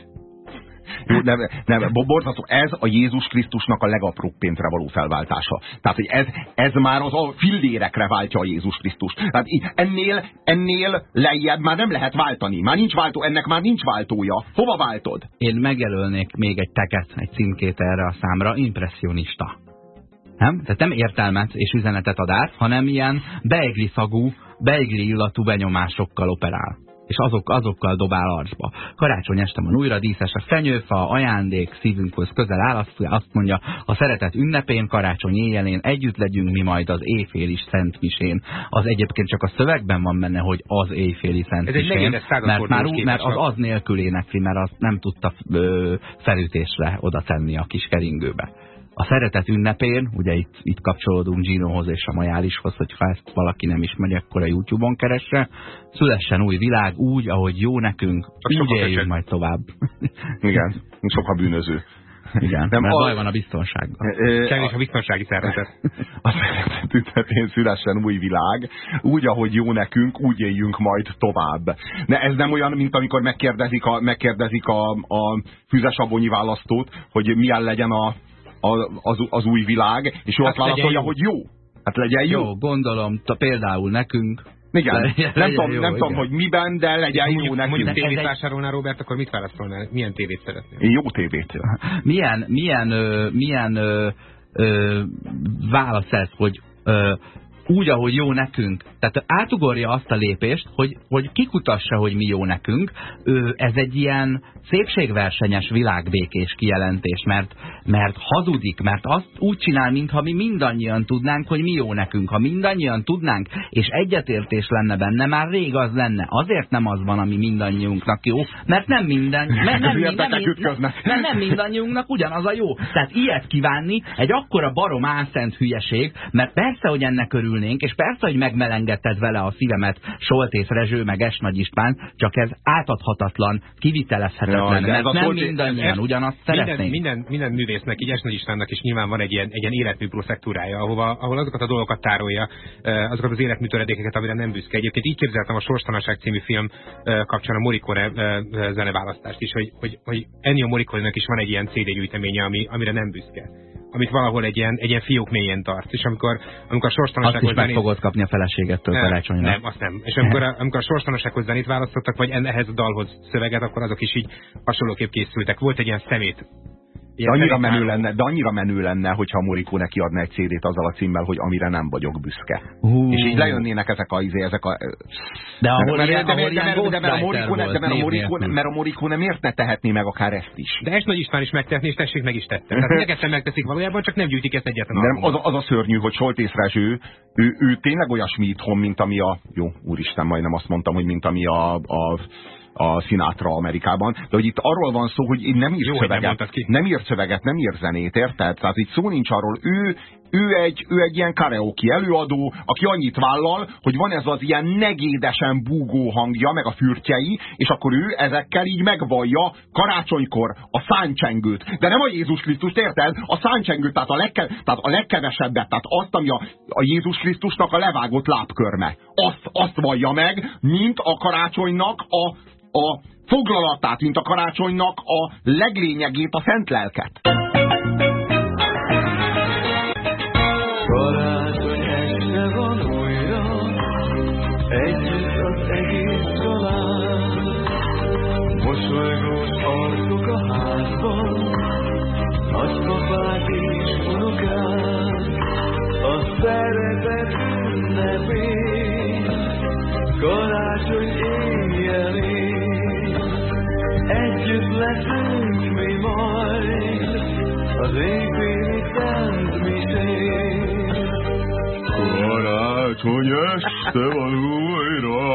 S1: Jó, nem, nem, bo- borzasztó, ez a Jézus Krisztusnak a legapróbb pénzre való felváltása. Tehát, hogy ez, ez már az a fillérekre váltja a Jézus Krisztust. Tehát ennél, ennél lejjebb már nem lehet váltani. Már nincs váltó, ennek már nincs váltója. Hova váltod?
S3: Én megjelölnék még egy teket, egy címkét erre a számra, impressionista. Nem? Tehát nem értelmet és üzenetet ad át, hanem ilyen beigli szagú, beigli illatú benyomásokkal operál. És azok, azokkal dobál arcba. Karácsony este van újra, díszes a fenyőfa, ajándék, szívünkhöz közel áll, azt, azt mondja, a szeretet ünnepén, karácsony éjjelén együtt legyünk mi majd az éjféli szent misén. Az egyébként csak a szövegben van benne, hogy az éjféli szent
S2: Ez egy
S3: misén,
S2: legényes
S3: mert, már, úgy- mert az az nélkül énekli, mert azt nem tudta ö, felütésre oda tenni a kis keringőbe. A szeretet ünnepén, ugye itt, itt kapcsolódunk Ginohoz és a Majálishoz, hogy ha ezt valaki nem ismeri, akkor a Youtube-on keresse, szülessen új világ úgy, ahogy jó nekünk,
S2: Csak
S3: úgy éljünk majd tovább.
S1: Igen, sok a bűnöző.
S3: Igen,
S1: Nem,
S3: mert baj van a biztonsággal.
S2: Kevés a biztonsági szervezet.
S1: a szeretet ünnepén szülessen új világ, úgy, ahogy jó nekünk, úgy éljünk majd tovább. De ez nem olyan, mint amikor megkérdezik a, megkérdezik a, a füzesabonyi választót, hogy milyen legyen a, az, az új világ, és ő
S2: Hát
S1: azt válaszolja,
S2: jó.
S1: hogy jó. Hát legyen jó.
S3: Jó, gondolom, ta, például nekünk.
S1: Igen.
S3: Legyen-
S1: nem
S3: legyen
S1: tudom,
S3: jó,
S1: nem tudom,
S3: igen.
S1: hogy miben, de legyen jó
S2: Mondjuk, mondjuk
S1: nekünk.
S2: tévét vásárolnál, Robert, akkor mit válaszolnál? Milyen tévét szeretnél?
S1: Jó tévét.
S3: Milyen, milyen, ö, milyen ö, ö, válasz ez, hogy ö, úgy, ahogy jó nekünk. Tehát átugorja azt a lépést, hogy, hogy kikutassa, hogy mi jó nekünk. Ő, ez egy ilyen szépségversenyes világbékés kijelentés, mert, mert hazudik, mert azt úgy csinál, mintha mi mindannyian tudnánk, hogy mi jó nekünk. Ha mindannyian tudnánk, és egyetértés lenne benne, már rég az lenne. Azért nem az van, ami mindannyiunknak jó, mert nem minden, mert nem, nem, nem,
S1: ütköznek.
S3: nem, nem mindannyiunknak ugyanaz a jó. Tehát ilyet kívánni egy akkora barom álszent hülyeség, mert persze, hogy ennek örülnénk, és persze, hogy megmelengetted vele a szívemet Soltész Rezső, meg Es Nagy István, csak ez átadhatatlan, kivitelezhetetlen,
S1: ez
S3: mert
S1: a
S3: nem
S1: Soltész-
S3: mindannyian
S2: ez-
S3: ugyanazt
S2: Minden,
S3: szeretnénk.
S2: minden, minden művésznek, így Esnagy Istvánnak is nyilván van egy ilyen, egy ilyen életmű proszektúrája, ahova, ahol azokat a dolgokat tárolja, azokat az életmű töredékeket, amire nem büszke. Egyébként így képzeltem a Sorstanaság című film kapcsán a eh, zeneválasztást is, hogy, hogy, hogy Ennio Morricone-nak is van egy ilyen CD gyűjteménye, ami, amire nem büszke amit valahol egy ilyen, egy ilyen fiók mélyén tart. És amikor, amikor a
S3: Azt
S2: sorstalansághoz
S3: is meg fogod kapni a feleségettől
S2: nem,
S3: karácsonyra.
S2: nem, azt nem. És amikor, a- amikor a sorstalansághoz zenét választottak, vagy ehhez a dalhoz szöveget, akkor azok is így hasonlóképp készültek. Volt egy ilyen szemét
S1: De annyira, menő lenne, de annyira menő lenne, hogyha a Morikó neki adna egy CD-t azzal a címmel, hogy amire nem vagyok büszke.
S3: Hú.
S1: És így lejönnének ezek a, izé, ezek a
S3: De ahol
S1: mert, a Morikó, nem miért ne tehetné meg akár ezt is?
S2: De ezt Nagy István is megtehetné, és tessék, meg is tette. Tehát mindketten megteszik valójában, csak nem gyűjtik ezt egyetlen albumon.
S1: az, az a szörnyű, hogy Soltész Rezső, ő, ő tényleg olyasmi itthon, mint ami a... Jó, úristen, majdnem azt mondtam, hogy mint ami a, a a Sinatra Amerikában, de hogy itt arról van szó, hogy nem ír
S2: Jó, nem
S1: szöveget,
S2: ki.
S1: nem ír szöveget, nem ír zenét, érted? Tehát itt szó nincs arról, ő, ő, egy, ő egy ilyen karaoke előadó, aki annyit vállal, hogy van ez az ilyen negédesen búgó hangja, meg a fürtjei, és akkor ő ezekkel így megvallja karácsonykor a száncsengőt. De nem a Jézus Krisztust, érted? A száncsengőt, tehát a, legke, tehát a legkevesebbet, tehát azt, ami a, a Jézus Krisztusnak a levágott lábkörme. Azt, azt vallja meg, mint a karácsonynak a, a foglalatát, mint a karácsonynak a leglényegét, a szent lelket.
S4: Karácsony este van újra,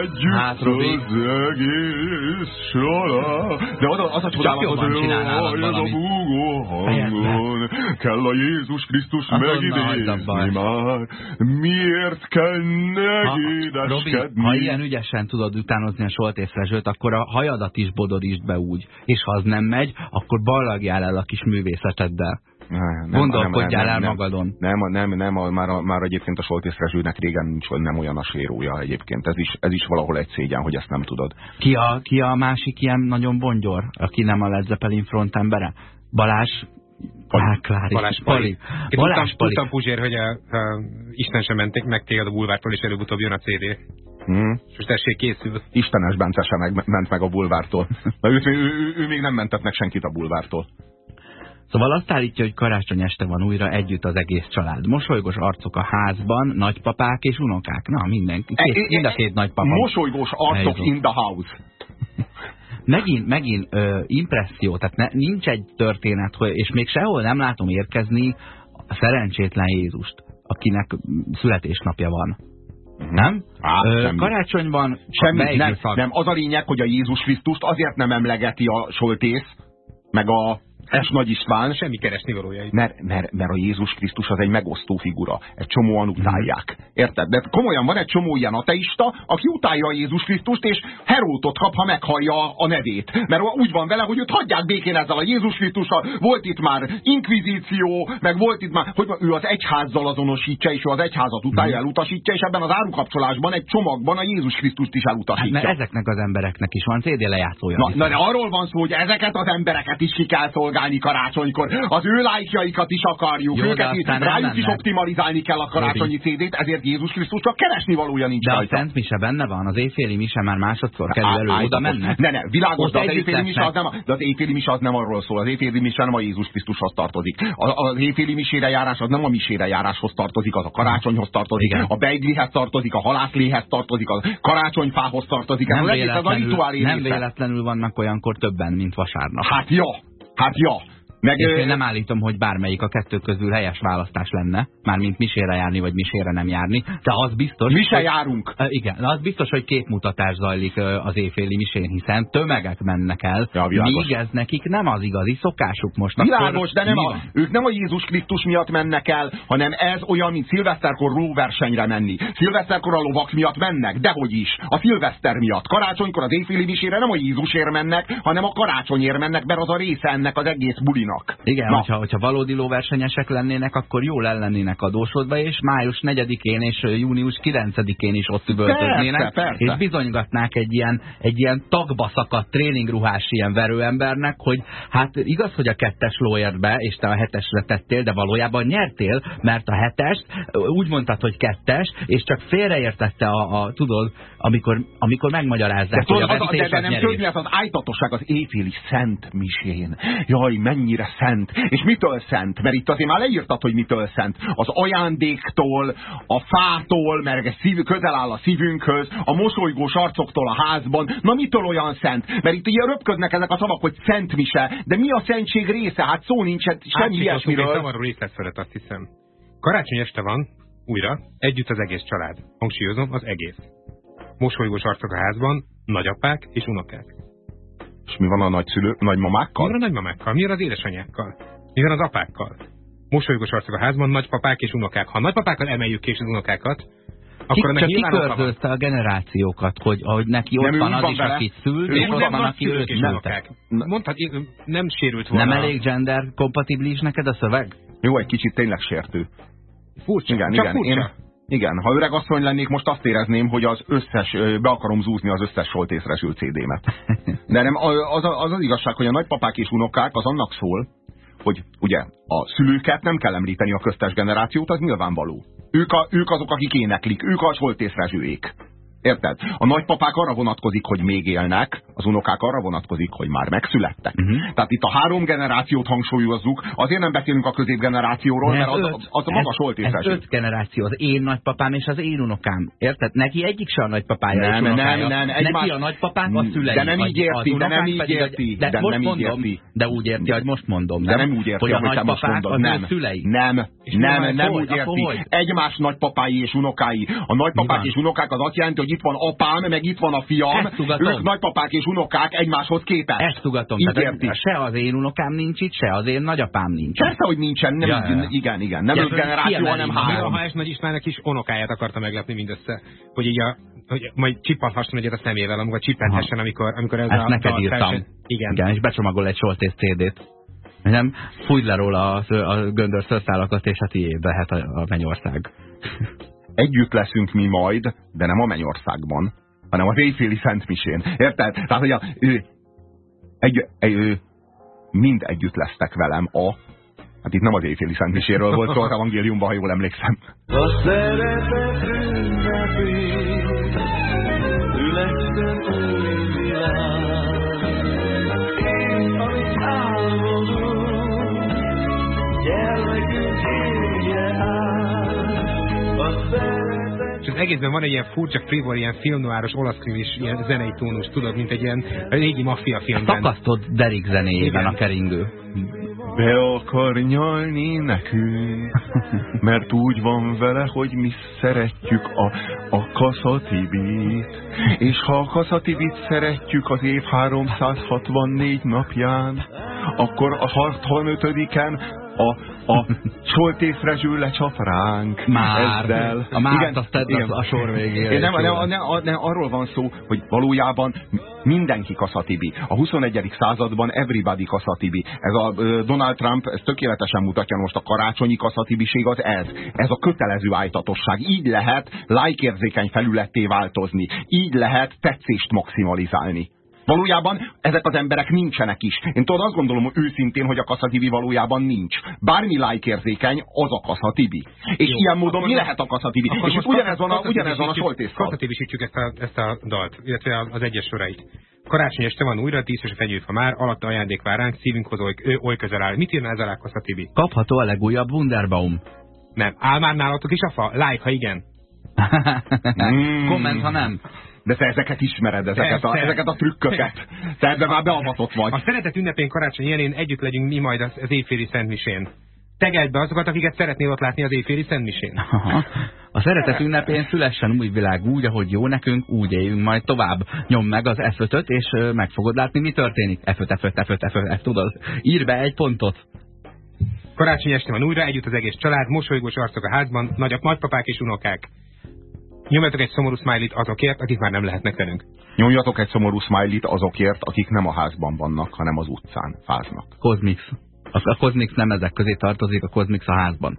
S4: együtt
S3: Hát, Robi.
S1: az egész sorá. De az a, az a csodálatos,
S3: jobban
S1: hogy ez a búgó hangon, kell a Jézus Krisztus megidézni már. Miért kell
S3: Ha, Robi,
S1: negédeskedni?
S3: ha ilyen ügyesen tudod utánozni a Soltész Rezsőt, akkor a hajadat is bododítsd be úgy. És ha az nem megy, akkor ballagjál el a kis művészeteddel.
S1: Nem, nem,
S3: Gondolkodjál
S1: nem,
S3: el
S1: nem,
S3: magadon.
S1: Nem, nem, nem, a- már, a- már egyébként a Soltész Rezsőnek régen nincs, nem olyan a sérója egyébként. Ez is, ez is valahol egy szégyen, hogy ezt nem tudod.
S3: Ki a, ki a másik ilyen nagyon bongyor, aki nem a Led Zeppelin frontembere? Balázs Á, Klári.
S2: Balázs Pali. Én
S3: Balázs Pali.
S2: tudtam Puzsér, hogy a, a, Isten sem mentek meg téged a bulvártól, és előbb-utóbb jön a CD.
S1: Hm?
S2: És tessék, készül.
S1: Istenes Bence sem meg, ment meg a bulvártól. Na, ő, ő, ő, ő még nem mentett meg senkit a bulvártól.
S3: Szóval azt állítja, hogy karácsony este van újra együtt az egész család. Mosolygos arcok a házban, nagypapák és unokák. Na, mindenki. Két,
S1: E- e-
S3: mind a két nagypapa.
S1: Mosolygós arcok in the house.
S3: megint, megint ö, impresszió, tehát ne, nincs egy történet, hogy, és még sehol nem látom érkezni a szerencsétlen Jézust, akinek születésnapja van. Nem?
S1: Á,
S3: Ö,
S1: semmi.
S3: karácsonyban
S1: Semmi, nem, nem, az a lényeg, hogy a Jézus Krisztust azért nem emlegeti a Soltész, meg a S. Nagy István,
S2: Semmi keresni valója
S1: mert, mert, mert a Jézus Krisztus az egy megosztó figura. Egy csomóan utálják. Érted? De komolyan van egy csomó ilyen ateista, aki utálja a Jézus Krisztust, és herótot kap, ha meghallja a nevét. Mert úgy van vele, hogy őt hagyják békén ezzel a Jézus Krisztussal. Volt itt már inkvizíció, meg volt itt már, hogy ő az egyházzal azonosítja, és ő az egyházat utálja, elutasítja, és ebben az árukapcsolásban egy csomagban a Jézus Krisztust is
S3: Hát,
S1: elutasítja.
S3: mert ezeknek az embereknek is van CD lejátszója.
S1: Na,
S3: viszont.
S1: na de arról van szó, hogy ezeket az embereket is ki kell szolgálni karácsonykor. Az ő lájkjaikat is akarjuk.
S3: Jó,
S1: Őket is, rájuk is optimalizálni kell a karácsonyi CD-t, ezért Jézus Krisztus csak keresni valója nincs
S3: De a
S1: rajta.
S3: Szent Mise benne van, az éjféli Mise már másodszor kerül elő, oda mennek.
S1: Ne, ne, világos, de az éjféli mise az nem, de az éjféli mise az nem arról szól. Az éjféli mise nem a Jézus Krisztushoz tartozik. A- Az éjféli misére járás az nem a misére járáshoz tartozik, az a karácsonyhoz tartozik,
S3: Igen.
S1: a beiglihez tartozik, a halászléhez tartozik, a karácsonyfához tartozik.
S3: Nem
S1: a
S3: véletlenül, nem véletlenül vannak olyankor többen, mint vasárnap.
S1: Hát ja, hát ja. Meg,
S3: És
S1: ö,
S3: én nem állítom, hogy bármelyik a kettő közül helyes választás lenne, mármint misére járni, vagy misére nem járni, de az biztos...
S1: mi se
S3: hogy-
S1: járunk.
S3: Igen, az biztos, hogy képmutatás zajlik az éjféli misén, hiszen tömegek mennek el,
S1: Ja, világos.
S3: míg ez nekik nem az igazi szokásuk most.
S1: Világos, de nem a, ők nem a Jézus Krisztus miatt mennek el, hanem ez olyan, mint szilveszterkor lóversenyre menni. Szilveszterkor a lovak miatt mennek, dehogy is. A szilveszter miatt. Karácsonykor az éjféli misére nem a Jézusért mennek, hanem a karácsonyért mennek, mert az a része ennek az egész bulinak. Lónak.
S3: Igen, hogyha, hogyha valódi lóversenyesek lennének, akkor jól ellennének adósodva, és május 4-én és június 9-én is ott üvöltöznének,
S1: persze, persze.
S3: és bizonygatnák egy ilyen, egy ilyen tagba szakadt tréningruhás ilyen verőembernek, hogy hát igaz, hogy a kettes ló ért be, és te a hetesre tettél, de valójában nyertél, mert a hetest úgy mondtad, hogy kettes, és csak félreértette a, a tudod, amikor, amikor megmagyarázzák,
S1: De,
S3: hogy a
S1: tudod, az, de, de
S3: az
S1: nem
S3: nyerés.
S1: tudod, mi az az ájtatosság az éjféli szent misén. Jaj, mennyire szent. És mitől szent? Mert itt azért már leírtad, hogy mitől szent. Az ajándéktól, a fától, mert szív, közel áll a szívünkhöz, a mosolygós arcoktól a házban. Na mitől olyan szent? Mert itt ugye röpködnek ezek a szavak, hogy szent mise. De mi a szentség része? Hát szó nincs semmi
S2: Átjutottunk egy
S1: ilyesmiről.
S2: zavaró részlet azt hiszem. Karácsony este van, újra, együtt az egész család. Hangsúlyozom, az egész. Mosolygós arcok a házban, nagyapák és unokák.
S1: És mi van a nagyszülő,
S2: Mi
S1: nagymamákkal?
S2: van a nagymamákkal? Mi van az édesanyákkal? Mi van az apákkal? Mosolygós arcok a házban, nagypapák és unokák. Ha a nagypapákkal emeljük ki és az unokákat, akkor
S3: Ki,
S2: annak
S3: csak kikörözölte a generációkat, hogy ahogy neki
S1: Nem,
S3: ott
S1: ő
S3: van az
S1: van
S3: is,
S1: vele.
S3: akit szült,
S1: Ő
S3: és ott
S2: nem
S3: van, aki őt nem.
S2: unokák. Mondhat, nem sérült volna.
S3: Nem elég gender kompatibilis neked a szöveg?
S1: Jó, egy kicsit tényleg sértő.
S2: Furcsa.
S1: Igen,
S2: Csak
S1: igen.
S2: furcsa.
S1: Én, igen, ha öreg asszony lennék, most azt érezném, hogy az összes, be akarom zúzni az összes soltészre sült CD-met. De nem, az, az az igazság, hogy a nagypapák és unokák az annak szól, hogy ugye a szülőket nem kell említeni a köztes generációt, az nyilvánvaló. Ők, a, ők azok, akik éneklik, ők a soltészrezsőék. Érted? A nagypapák arra vonatkozik, hogy még élnek, az unokák arra vonatkozik, hogy már megszülettek.
S3: Mhm.
S1: Uh-huh. Tehát itt a három generációt hangsúlyozzuk, azért nem beszélünk a középgenerációról, mert az, az, az a maga
S3: ez, öt generáció, az én nagypapám és az én unokám. Érted? Neki egyik se a nagypapája
S1: Nem,
S3: és
S1: nem,
S3: unokája.
S1: nem,
S3: Neki
S1: egymás-
S3: a nagypapák a szülei.
S1: De nem így érti, de nem így
S3: a-
S1: érti,
S3: De,
S1: de
S3: most
S1: nem így
S3: mondom,
S1: érti.
S3: de úgy érti, hogy most mondom.
S1: De nem úgy érti,
S3: hogy a nagypapák az
S1: Nem,
S3: szülei.
S1: nem, nem, nem úgy érti. Egymás nagypapái és unokái. A nagypapák és unokák az azt jelenti, hogy itt van apám, meg itt van a fiam. Ők nagypapák és unokák egymáshoz képest.
S3: Ezt.
S1: Így
S3: Tehát
S1: érti.
S3: se az én unokám nincs itt, se az én nagyapám nincs.
S1: Persze, hogy nincsen. Nem,
S3: Ja, ja.
S1: Igen, igen. Nem
S3: Ja,
S1: öt generáció, hanem három.
S2: ha Nagy Istvánnak is unokáját akarta meglepni mindössze? Hogy így a, hogy majd csippathasson egyet a szemével, amikor csippenthessen, amikor, amikor ez
S3: Ezt
S2: a
S3: neked írtam.
S2: felső- Igen.
S3: Igen, és becsomagol egy soltész CD-t. Nem, fújd le róla a, a göndör szőrszálakat, és a tiéd lehet a, a mennyország.
S1: Együtt leszünk mi majd, de nem a mennyországban, hanem az éjféli szentmisén. Érted? Tehát, hogy a, ő, egy, egy, mind együtt lesztek velem a Hát itt nem az éjféli szentmiséről volt szó az evangéliumban, ha jól emlékszem.
S4: A szeretet ünnepén
S2: És az egészben van egy ilyen furcsa, frivol, ilyen filmnoáros, olasz krimis, ilyen zenei tónus, tudod, mint egy ilyen régi maffia filmben.
S3: Szakasztott Derek zenéjében a keringő.
S1: Be akar nyalni nekünk, mert úgy van vele, hogy mi szeretjük a, a kaszatibit. És ha a kaszatibit szeretjük az év 364 napján, akkor a 65-en a, a soltészrezső lecsap ránk.
S3: Már.
S1: Ezzel.
S3: A Márt azt tedd a- a sor végére,
S1: Én nem, nem,
S3: jó.
S1: nem, nem, arról van szó, hogy valójában mindenki kaszatibi. A 21. században everybody kaszatibi. Ez a Donald Trump, ez tökéletesen mutatja most a karácsonyi kaszatibiség az ez. Ez a kötelező ájtatosság. Így lehet lájkérzékeny felületté változni. Így lehet tetszést maximalizálni. Valójában ezek az emberek nincsenek is. Én tudod, azt gondolom hogy őszintén, hogy a kaszatibi valójában nincs. Bármi lájkérzékeny, az a kaszatibi. És
S2: Jó,
S1: ilyen módon mi lehet a kaszatibi?
S2: Akkor
S1: És
S2: most
S1: itt ugyanez van a, ugyanez van a soltészkal.
S2: kaszatibisítjük ezt a, ezt a dalt, illetve az egyes sorait. Karácsony este van újra, tíz és a fenyőfa már, alatta ajándék vár ránk, szívünkhoz oly, ö, oly közel áll. Mit írna ez alá Kaszatibi?
S3: Kapható a legújabb Wunderbaum.
S2: Nem. Áll már nálatok is a fa? Like, ha igen.
S1: Mm.
S3: Komment, ha nem.
S1: De te ezeket ismered, ezeket a, ezeket a trükköket. Te ebben már beavatott vagy.
S2: A szeretet ünnepén karácsony jelén együtt legyünk mi majd az, az éjféli szentmisén. Tegeld be azokat, akiket szeretnél ott látni az éjféli szentmisén.
S3: Aha. A szeretet ünnepén szülessen új világ úgy, ahogy jó nekünk, úgy éljünk majd tovább. Nyom meg az F5-öt, és meg fogod látni, mi történik. F5, F5, F5, F5, F, tudod? Ír be egy pontot.
S2: Karácsony este van újra, együtt az egész család, mosolygós arcok a házban, nagy, nagypapák és unokák. Nyomjatok egy szomorú smiley azokért, akik már nem lehetnek velünk.
S1: Nyomjatok egy szomorú smiley azokért, akik nem a házban vannak, hanem az utcán fáznak.
S3: Kozmix. A, a Cosmix nem ezek közé tartozik, a Cosmix a házban.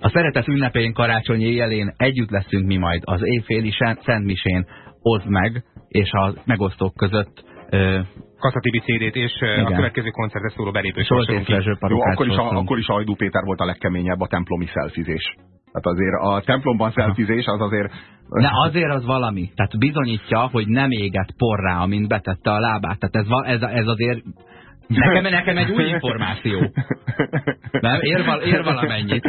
S3: A szeretet ünnepén karácsony éjjelén együtt leszünk mi majd az éjféli Szentmisén, oszd meg, és a megosztók között ö,
S2: Kaszatibi CD-t és Igen. a következő koncertre szóló belépő
S3: Soltész Rezső
S1: Jó, akkor is, a, akkor is a Hajdú Péter volt a legkeményebb a templomi szelfizés. Tehát azért a templomban szelfizés az azért...
S3: De azért az valami. Tehát bizonyítja, hogy nem éget porrá, amint betette a lábát. Tehát ez, ez, ez azért Nekem, nekem egy új információ. Nem? Ér, val, ér valamennyit.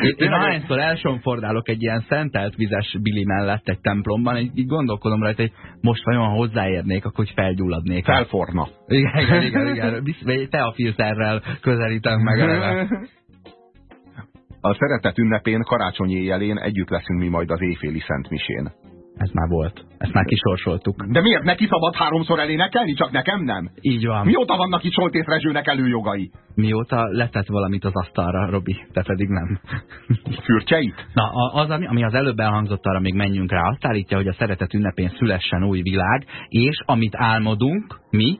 S3: Én, én ahányszor elsonfordálok egy ilyen szentelt vizes bili mellett egy templomban, így, így gondolkodom rajta, hogy most vajon hozzáérnék, akkor hogy felgyulladnék.
S1: Felforna.
S3: Igen, igen, igen. igen. Te a filterrel közelítem meg eleve.
S1: A szeretet ünnepén, karácsonyi éjjelén együtt leszünk mi majd az éjféli szentmisén.
S3: Ez már volt. Ezt már kisorsoltuk.
S1: De miért neki szabad háromszor elénekelni, csak nekem nem?
S3: Így van.
S1: Mióta vannak itt Soltész Rezsőnek előjogai?
S3: Mióta letett valamit az asztalra, Robi, te pedig nem.
S1: Fürcseit?
S3: Na, az, ami az előbb elhangzott, arra még menjünk rá. Azt állítja, hogy a szeretet ünnepén szülessen új világ, és amit álmodunk, mi,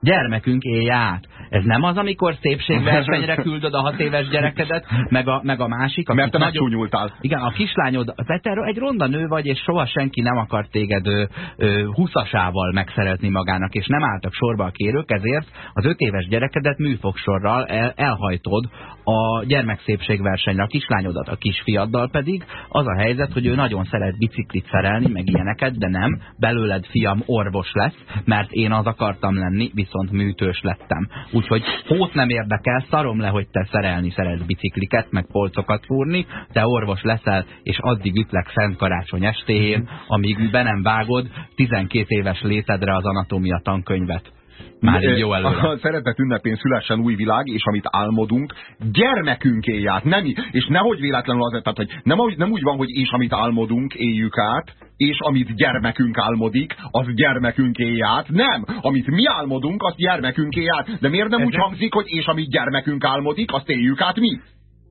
S3: gyermekünk élje át. Ez nem az, amikor szépségversenyre küldöd a hat éves gyerekedet, meg a, meg a másik.
S1: Mert te nagyon...
S3: Igen, a kislányod, te egy ronda nő vagy, és soha senki nem akart téged ö, ö, huszasával megszeretni magának, és nem álltak sorba a kérők, ezért az öt éves gyerekedet műfogsorral el, elhajtod a gyermekszépségversenyre a kislányodat, a kisfiaddal pedig az a helyzet, hogy ő nagyon szeret biciklit szerelni, meg ilyeneket, de nem, belőled fiam orvos lesz, mert én az akartam lenni, viszont műtős lettem. Úgyhogy hót nem érdekel, szarom le, hogy te szerelni szeretsz bicikliket, meg polcokat fúrni, te orvos leszel, és addig ütlek Szent Karácsony estéjén, amíg be nem vágod 12 éves létedre az anatómia tankönyvet. Már így jó előre.
S1: A szeretet ünnepén szülessen új világ, és amit álmodunk, gyermekünk élj át. Nem, és nehogy véletlenül azért, tehát, hogy nem, nem úgy van, hogy és amit álmodunk, éljük át, és amit gyermekünk álmodik, az gyermekünk élj át. Nem! Amit mi álmodunk, azt gyermekünk élj át. De miért nem Ez úgy hangzik, hogy és amit gyermekünk álmodik, azt éljük át mi?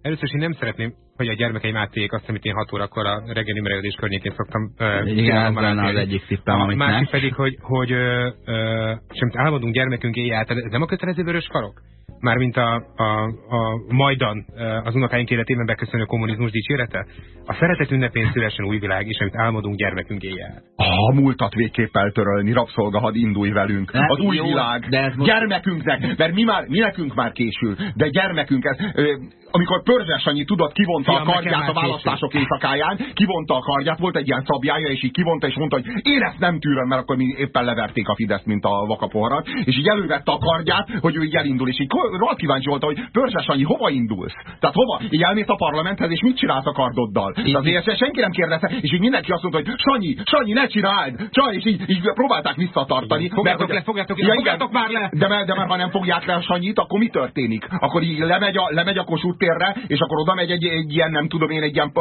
S2: Először is én nem szeretném, hogy a gyermekeim átéljék azt, amit én 6 órakor a reggeli merődés környékén szoktam.
S3: Uh, Igen, ez az egyik tippem, amit
S2: Másik pedig, hogy, hogy uh, uh, semmit álmodunk gyermekünk éjjel, ez nem a kötelező vörös karok? Mármint a, a, a Majdan, az unokáink életében beköszönő kommunizmus dicsérete? A szeretet ünnepén szülesen új világ, és amit álmodunk gyermekünk éjjel.
S1: A múltat végképp eltörölni, rabszolgahad indulj velünk. Ne, az új jó, világ, de ez most... gyermekünknek, mert mi, már, mi nekünk már késül, de gyermekünk, ez, amikor Pörzses annyi tudott, kivonta Fiam, a kardját a választások késül. éjszakáján, kivonta a kardját, volt egy ilyen szabjája, és így kivonta, és mondta, hogy én ezt nem tűröm, mert akkor mi éppen leverték a Fidesz, mint a vakapoharat, és így elővette a kardját, hogy ő így elindul, és így rohadt kíváncsi volt, hogy Pörzses annyi, hova indulsz? Tehát hova? Így elmész a parlamenthez, és mit csinálsz a kardoddal? Tehát azért senki nem kérdezte, és így mindenki azt mondta, hogy Sanyi, Sanyi, ne csináld! Csaj, és így, így próbálták visszatartani.
S2: Fogjátok le, fogjátok ja, fogjátok már le!
S1: De, mert, de mert ha nem fogják le a Sanyit, akkor mi történik? Akkor így lemegy a, lemegy a Kossuth térre, és akkor oda megy egy, egy ilyen, nem tudom én, egy ilyen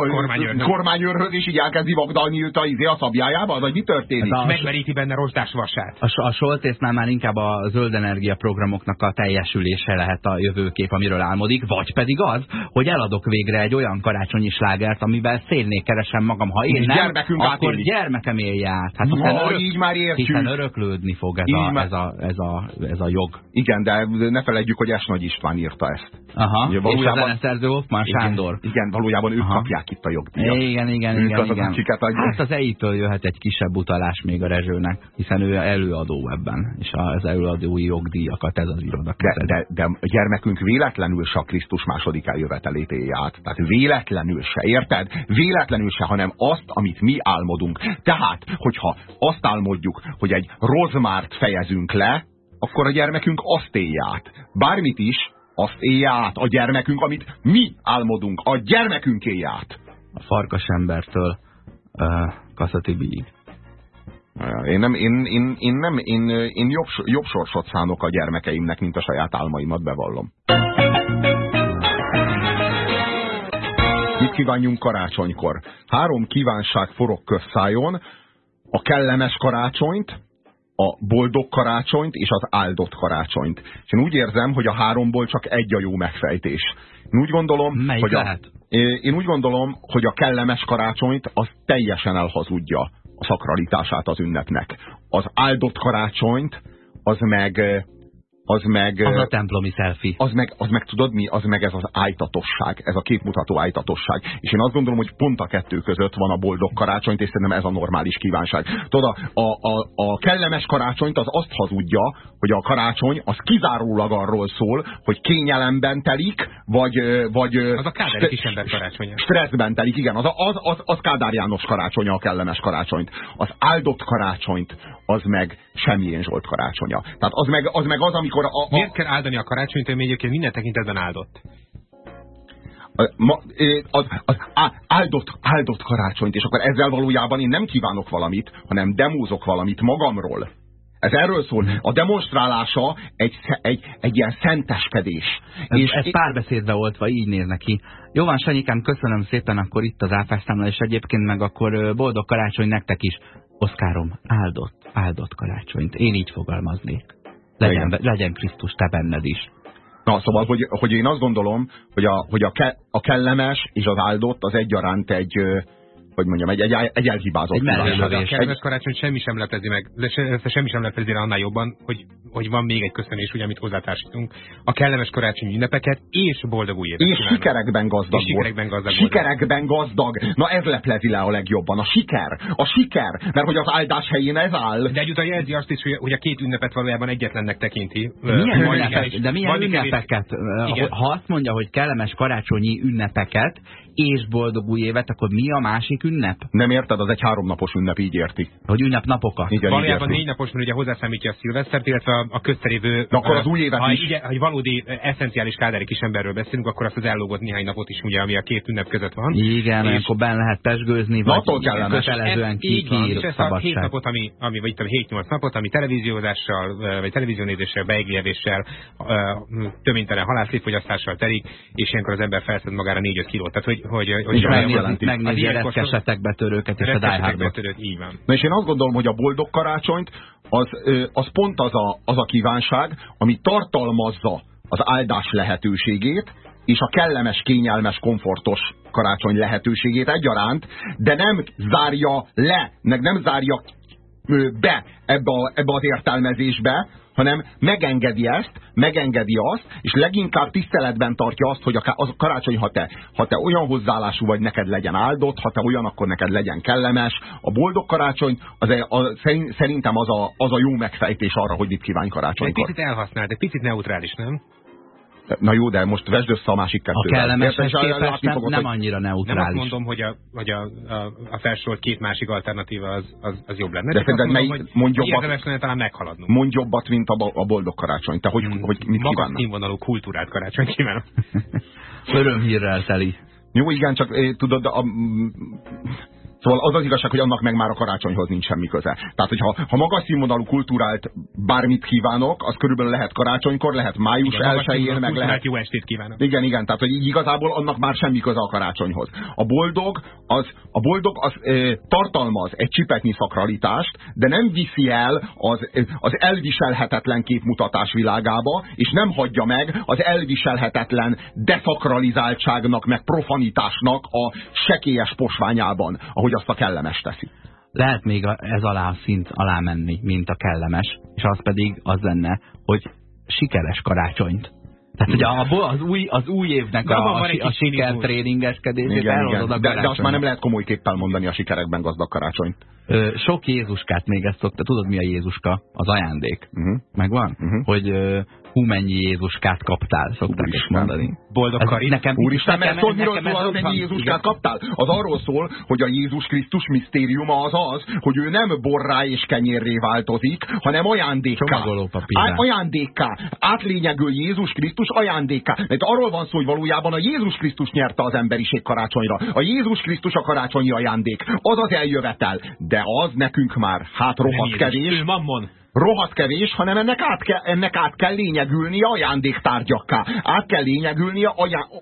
S1: kormányőrhöz, és így elkezdi vagdalni őt a, izé a szabjájába, vagy mi történik?
S2: Hát a, Megveríti benne rozsdás vasát.
S3: A, a Soltésznál már inkább a zöld energia programoknak a teljesülése lehet a jövőkép, amiről álmodik, vagy pedig az, hogy eladok végre egy olyan karácsonyi slágert, amivel szélnék keresem magam, ha én nem, akkor átélik. gyermekem élje át. Hát hiszen,
S1: örök, így már értjük.
S3: hiszen öröklődni fog ez a, ez, a, ez, a, ez a jog.
S1: Igen, de ne felejtjük, hogy Nagy István írta ezt.
S3: Aha, Ugye, valójában, és a zeneszerző Hoffman Sándor.
S1: Igen, igen, valójában ők Aha. kapják itt a jogdíjat.
S3: Igen, igen, ők igen. Az, igen. Hát az EI-től jöhet egy kisebb utalás még a Rezsőnek, hiszen ő előadó ebben, és az előadói jogdíjakat ez az iroda.
S1: De, de, de a gyermekünk véletlenül se a Krisztus második eljövetelét élje át. Tehát véletlenül se, érted? Véletlenül se, hanem azt, amit mi álmodunk. Tehát, hogyha azt álmodjuk, hogy egy rozmárt fejezünk le, akkor a gyermekünk azt élje át. Bármit is, azt élje át a gyermekünk, amit mi álmodunk. A gyermekünk élje át.
S3: A farkas embertől uh, Kaszatibiig.
S1: Én nem, én, én, én, nem, én, én jobb, jobb sorsot szánok a gyermekeimnek, mint a saját álmaimat bevallom. Mit kívánjunk karácsonykor? Három kívánság forog közszájon, a kellemes karácsonyt, a boldog karácsonyt és az áldott karácsonyt. És én úgy érzem, hogy a háromból csak egy a jó megfejtés. Én úgy gondolom,
S3: Melyik
S1: hogy
S3: lehet?
S1: A, én úgy gondolom, hogy a kellemes karácsonyt az teljesen elhazudja a szakralitását az ünnepnek. Az áldott karácsonyt az meg az meg...
S3: Az a templomi selfie.
S1: Az meg, az meg tudod mi? Az meg ez az ájtatosság, ez a képmutató ájtatosság. És én azt gondolom, hogy pont a kettő között van a boldog karácsonyt, és szerintem ez a normális kívánság. Tudod, a, a, a kellemes karácsonyt az azt hazudja, hogy a karácsony az kizárólag arról szól, hogy kényelemben telik, vagy... vagy
S2: az a Kádár kisember karácsonya.
S1: Stresszben telik, igen. Az, az, az, az Kádár János karácsonya, a kellemes karácsonyt. Az áldott karácsonyt, az meg semmilyen Zsolt karácsonya. Tehát az meg az, meg az amikor... A, a...
S2: Miért kell áldani a karácsonyt, hogy egyébként minden tekintetben áldott?
S1: Ma, az, az áldott, áldott karácsonyt, és akkor ezzel valójában én nem kívánok valamit, hanem demózok valamit magamról. Ez erről szól. A demonstrálása egy, egy, egy ilyen szenteskedés.
S3: Ez, és ez párbeszédbe oltva így néz neki. Jó van, Sanyikám, köszönöm szépen, akkor itt az áfásztámla, és egyébként meg akkor boldog karácsony nektek is. Oszkárom, áldott, áldott karácsonyt. Én így fogalmaznék. Legyen, legyen Krisztus te benned is.
S1: Na, szóval, hogy, hogy én azt gondolom, hogy, a, hogy a, ke, a kellemes és az áldott az egyaránt egy, hogy mondjam, egy, egy, egy elhibázott.
S2: Egy mellélövés. A kedves karácsony semmi sem lepezi meg, de se, semmi sem lepezi rá annál jobban, hogy, hogy van még egy köszönés, ugye, amit hozzátársítunk. A kellemes karácsony ünnepeket és boldog új évet
S1: És kívánok. sikerekben gazdag.
S2: És sikerekben gazdag.
S1: Sikerekben gazdag. Na ez leplezi le a legjobban. A siker. A siker. Mert hogy az áldás helyén ez áll.
S2: De egyúttal jelzi azt is, hogy a két ünnepet valójában egyetlennek tekinti.
S3: Milyen ünnepek, de milyen ünnepeket? Ha azt mondja, hogy kellemes karácsonyi ünnepeket, és boldog új évet, akkor mi a másik ünnep?
S1: Nem érted, az egy háromnapos ünnep, így érti.
S3: Hogy ünnepnapokat.
S2: Igen, Valójában négy napos, mert ugye hozzászámítja a szilvesztert, illetve a, a köztelévő...
S1: De akkor az új évet
S2: ha,
S1: is.
S2: Ugye, ha egy valódi eszenciális kádári kisemberről beszélünk, akkor azt az ellógott néhány napot is, ugye, ami a két ünnep között van.
S3: Igen, és akkor benne lehet pesgőzni, vagy
S1: attól
S3: kötelezően ki, ki
S2: és ezt a hét napot, ami, ami vagy itt 7-8 napot, ami televíziózással, vagy televíziónézéssel, beiglévéssel, töménytelen halászléfogyasztással telik, és ilyenkor az ember felszed magára 4-5 kilót. Tehát, hogy, hogy, hogy,
S3: hogy jelenti. Megnézi a retkesetek betörőket és a Die Hardot.
S2: Így van.
S1: Na és én azt gondolom, hogy a boldog karácsonyt az, az pont az a, az a kívánság, ami tartalmazza az áldás lehetőségét, és a kellemes, kényelmes, komfortos karácsony lehetőségét egyaránt, de nem zárja le, meg nem zárja be ebbe, a, ebbe az értelmezésbe, hanem megengedi ezt, megengedi azt, és leginkább tiszteletben tartja azt, hogy a, karácsony, ha te, ha te olyan hozzáállású vagy, neked legyen áldott, ha te olyan, akkor neked legyen kellemes. A boldog karácsony az a, a, szerintem az a, az a jó megfejtés arra, hogy mit kívánj karácsonykor.
S2: Egy picit elhasznált, egy picit neutrális, nem?
S1: Na jó, de most vesd össze a másik kettővel.
S3: A kellemeshez képest nem, fogod, nem annyira neutrális. Nem
S2: azt mondom, hogy a, hogy a, a, a felsorolt két másik alternatíva az, az, az jobb lenne.
S1: De szerinted melyik, hogy
S2: mondj jobbat, lenne talán meghaladnunk.
S1: Mondj jobbat, mint a, a boldog karácsony. Te hogy, hmm, hogy mit
S2: Magas kívánnak? színvonalú kultúrát karácsony kívánok.
S3: Örömhírrel teli.
S1: Jó, igen, csak eh, tudod, a, Szóval az az igazság, hogy annak meg már a karácsonyhoz nincs semmi köze. Tehát, hogyha ha magas színvonalú kultúrált bármit kívánok, az körülbelül lehet karácsonykor, lehet május elsőjén, meg lehet...
S2: jó estét kívánok.
S1: Igen, igen, tehát hogy igazából annak már semmi köze a karácsonyhoz. A boldog az, a boldog az e, tartalmaz egy csipetnyi szakralitást, de nem viszi el az, az elviselhetetlen képmutatás világába, és nem hagyja meg az elviselhetetlen deszakralizáltságnak, meg profanitásnak a sekélyes posványában, ahogy azt a kellemes teszi.
S3: Lehet még ez alá a szint alá menni, mint a kellemes, és az pedig az lenne, hogy sikeres karácsonyt. Tehát, hogy a, az, új, az új évnek a, a, a siker tréningeskedését elhozod a
S1: de, de azt már nem lehet komoly képpel mondani a sikerekben gazdag karácsonyt.
S3: Ö, sok Jézuskát még ezt szokta. Tudod, mi a Jézuska? Az ajándék. Uh -huh. Megvan? Uh -huh. Hogy hú, mennyi Jézuskát kaptál, szokták is mondani.
S2: Boldog karit.
S1: Nekem, Úristen, mert tudod, miről szól az, hogy mennyi Jézuskát kaptál? Az arról szól, hogy a Jézus Krisztus misztériuma az az, hogy ő nem borrá és kenyérré változik, hanem ajándékká. Ajándékká. Átlényegül Jézus Krisztus ajándékká. Mert arról van szó, hogy valójában a Jézus Krisztus nyerte az emberiség karácsonyra. A Jézus Krisztus a karácsonyi ajándék. Az az eljövetel. De az nekünk már hát rohadt kevés.
S2: Ő mammon
S1: rohadt kevés, hanem ennek át, kell, ennek át kell lényegülnie ajándéktárgyakká. Át kell lényegülnie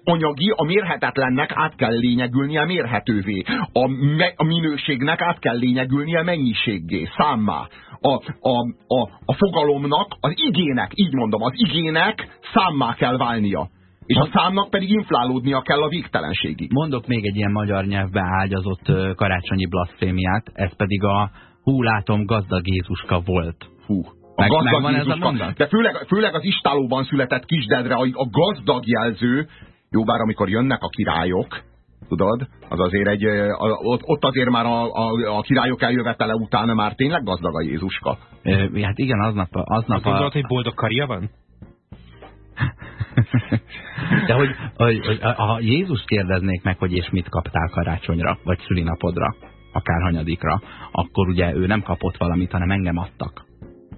S1: anyagi, a mérhetetlennek át kell lényegülnie mérhetővé. A, me, a minőségnek át kell lényegülnie mennyiséggé, számmá. A, a, a, a fogalomnak, az igének, így mondom, az igének számmá kell válnia. És a számnak pedig inflálódnia kell a végtelenségig.
S3: Mondok még egy ilyen magyar nyelvbe ágyazott karácsonyi blaszfémiát, ez pedig a hú látom gazdag Jézuska volt
S1: Hú. A
S3: Meg-
S1: gazdag
S3: megvan ez a
S1: Jézuska.
S3: mondat?
S1: De főleg, főleg az istálóban született kisdedre a, a gazdag jelző, jó bár amikor jönnek a királyok, tudod, az azért egy, ott, ott azért már a, a, a királyok eljövetele után már tényleg gazdag a Jézuska.
S3: Ö, Hát igen, aznap, aznap
S2: Azt gondolod, hogy boldog karja van?
S3: De hogy, hogy, hogy ha Jézus kérdeznék meg, hogy és mit kaptál karácsonyra, vagy szülinapodra, akár hanyadikra, akkor ugye ő nem kapott valamit, hanem engem adtak.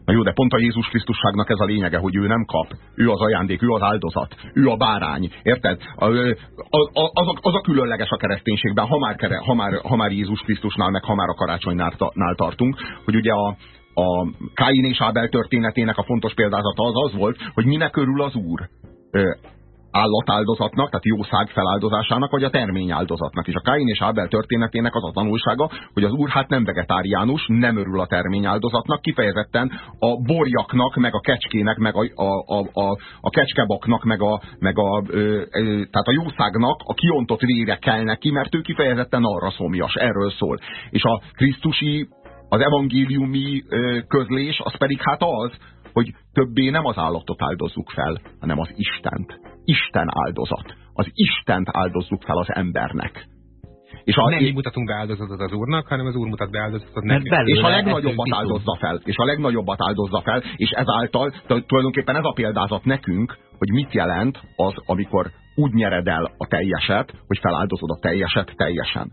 S1: Na jó, de pont a Jézus Krisztusságnak ez a lényege, hogy ő nem kap. Ő az ajándék, ő az áldozat, ő a bárány. Érted? A, a, a, az, a, az a különleges a kereszténységben, ha már, ha már, ha már Jézus Krisztusnál, meg ha már a karácsonynál ta- nál tartunk, hogy ugye a, a Káin és Ábel történetének a fontos példázata az az volt, hogy minek örül az Úr. Állatáldozatnak, tehát jószág feláldozásának, vagy a termény áldozatnak. És a Káin és Ábel történetének az a tanulsága, hogy az úr hát nem vegetáriánus, nem örül a termény áldozatnak, kifejezetten a borjaknak, meg a kecskének, meg a, a, a, a, a kecskebaknak, meg a, meg a, ö, ö, tehát a jószágnak a kiontott vére kell neki, mert ő kifejezetten arra szomjas, erről szól. És a Krisztusi, az evangéliumi ö, közlés, az pedig hát az, hogy többé nem az állatot áldozzuk fel, hanem az Istent. Isten áldozat. Az Istent áldozzuk fel az embernek. És a,
S2: Nem mi mutatunk be áldozatot az úrnak, hanem az úr mutat be áldozatot nekünk.
S1: és a legnagyobbat áldozza fel. És a legnagyobbat áldozza fel, és ezáltal tulajdonképpen ez a példázat nekünk, hogy mit jelent az, amikor úgy nyered el a teljeset, hogy feláldozod a teljeset teljesen.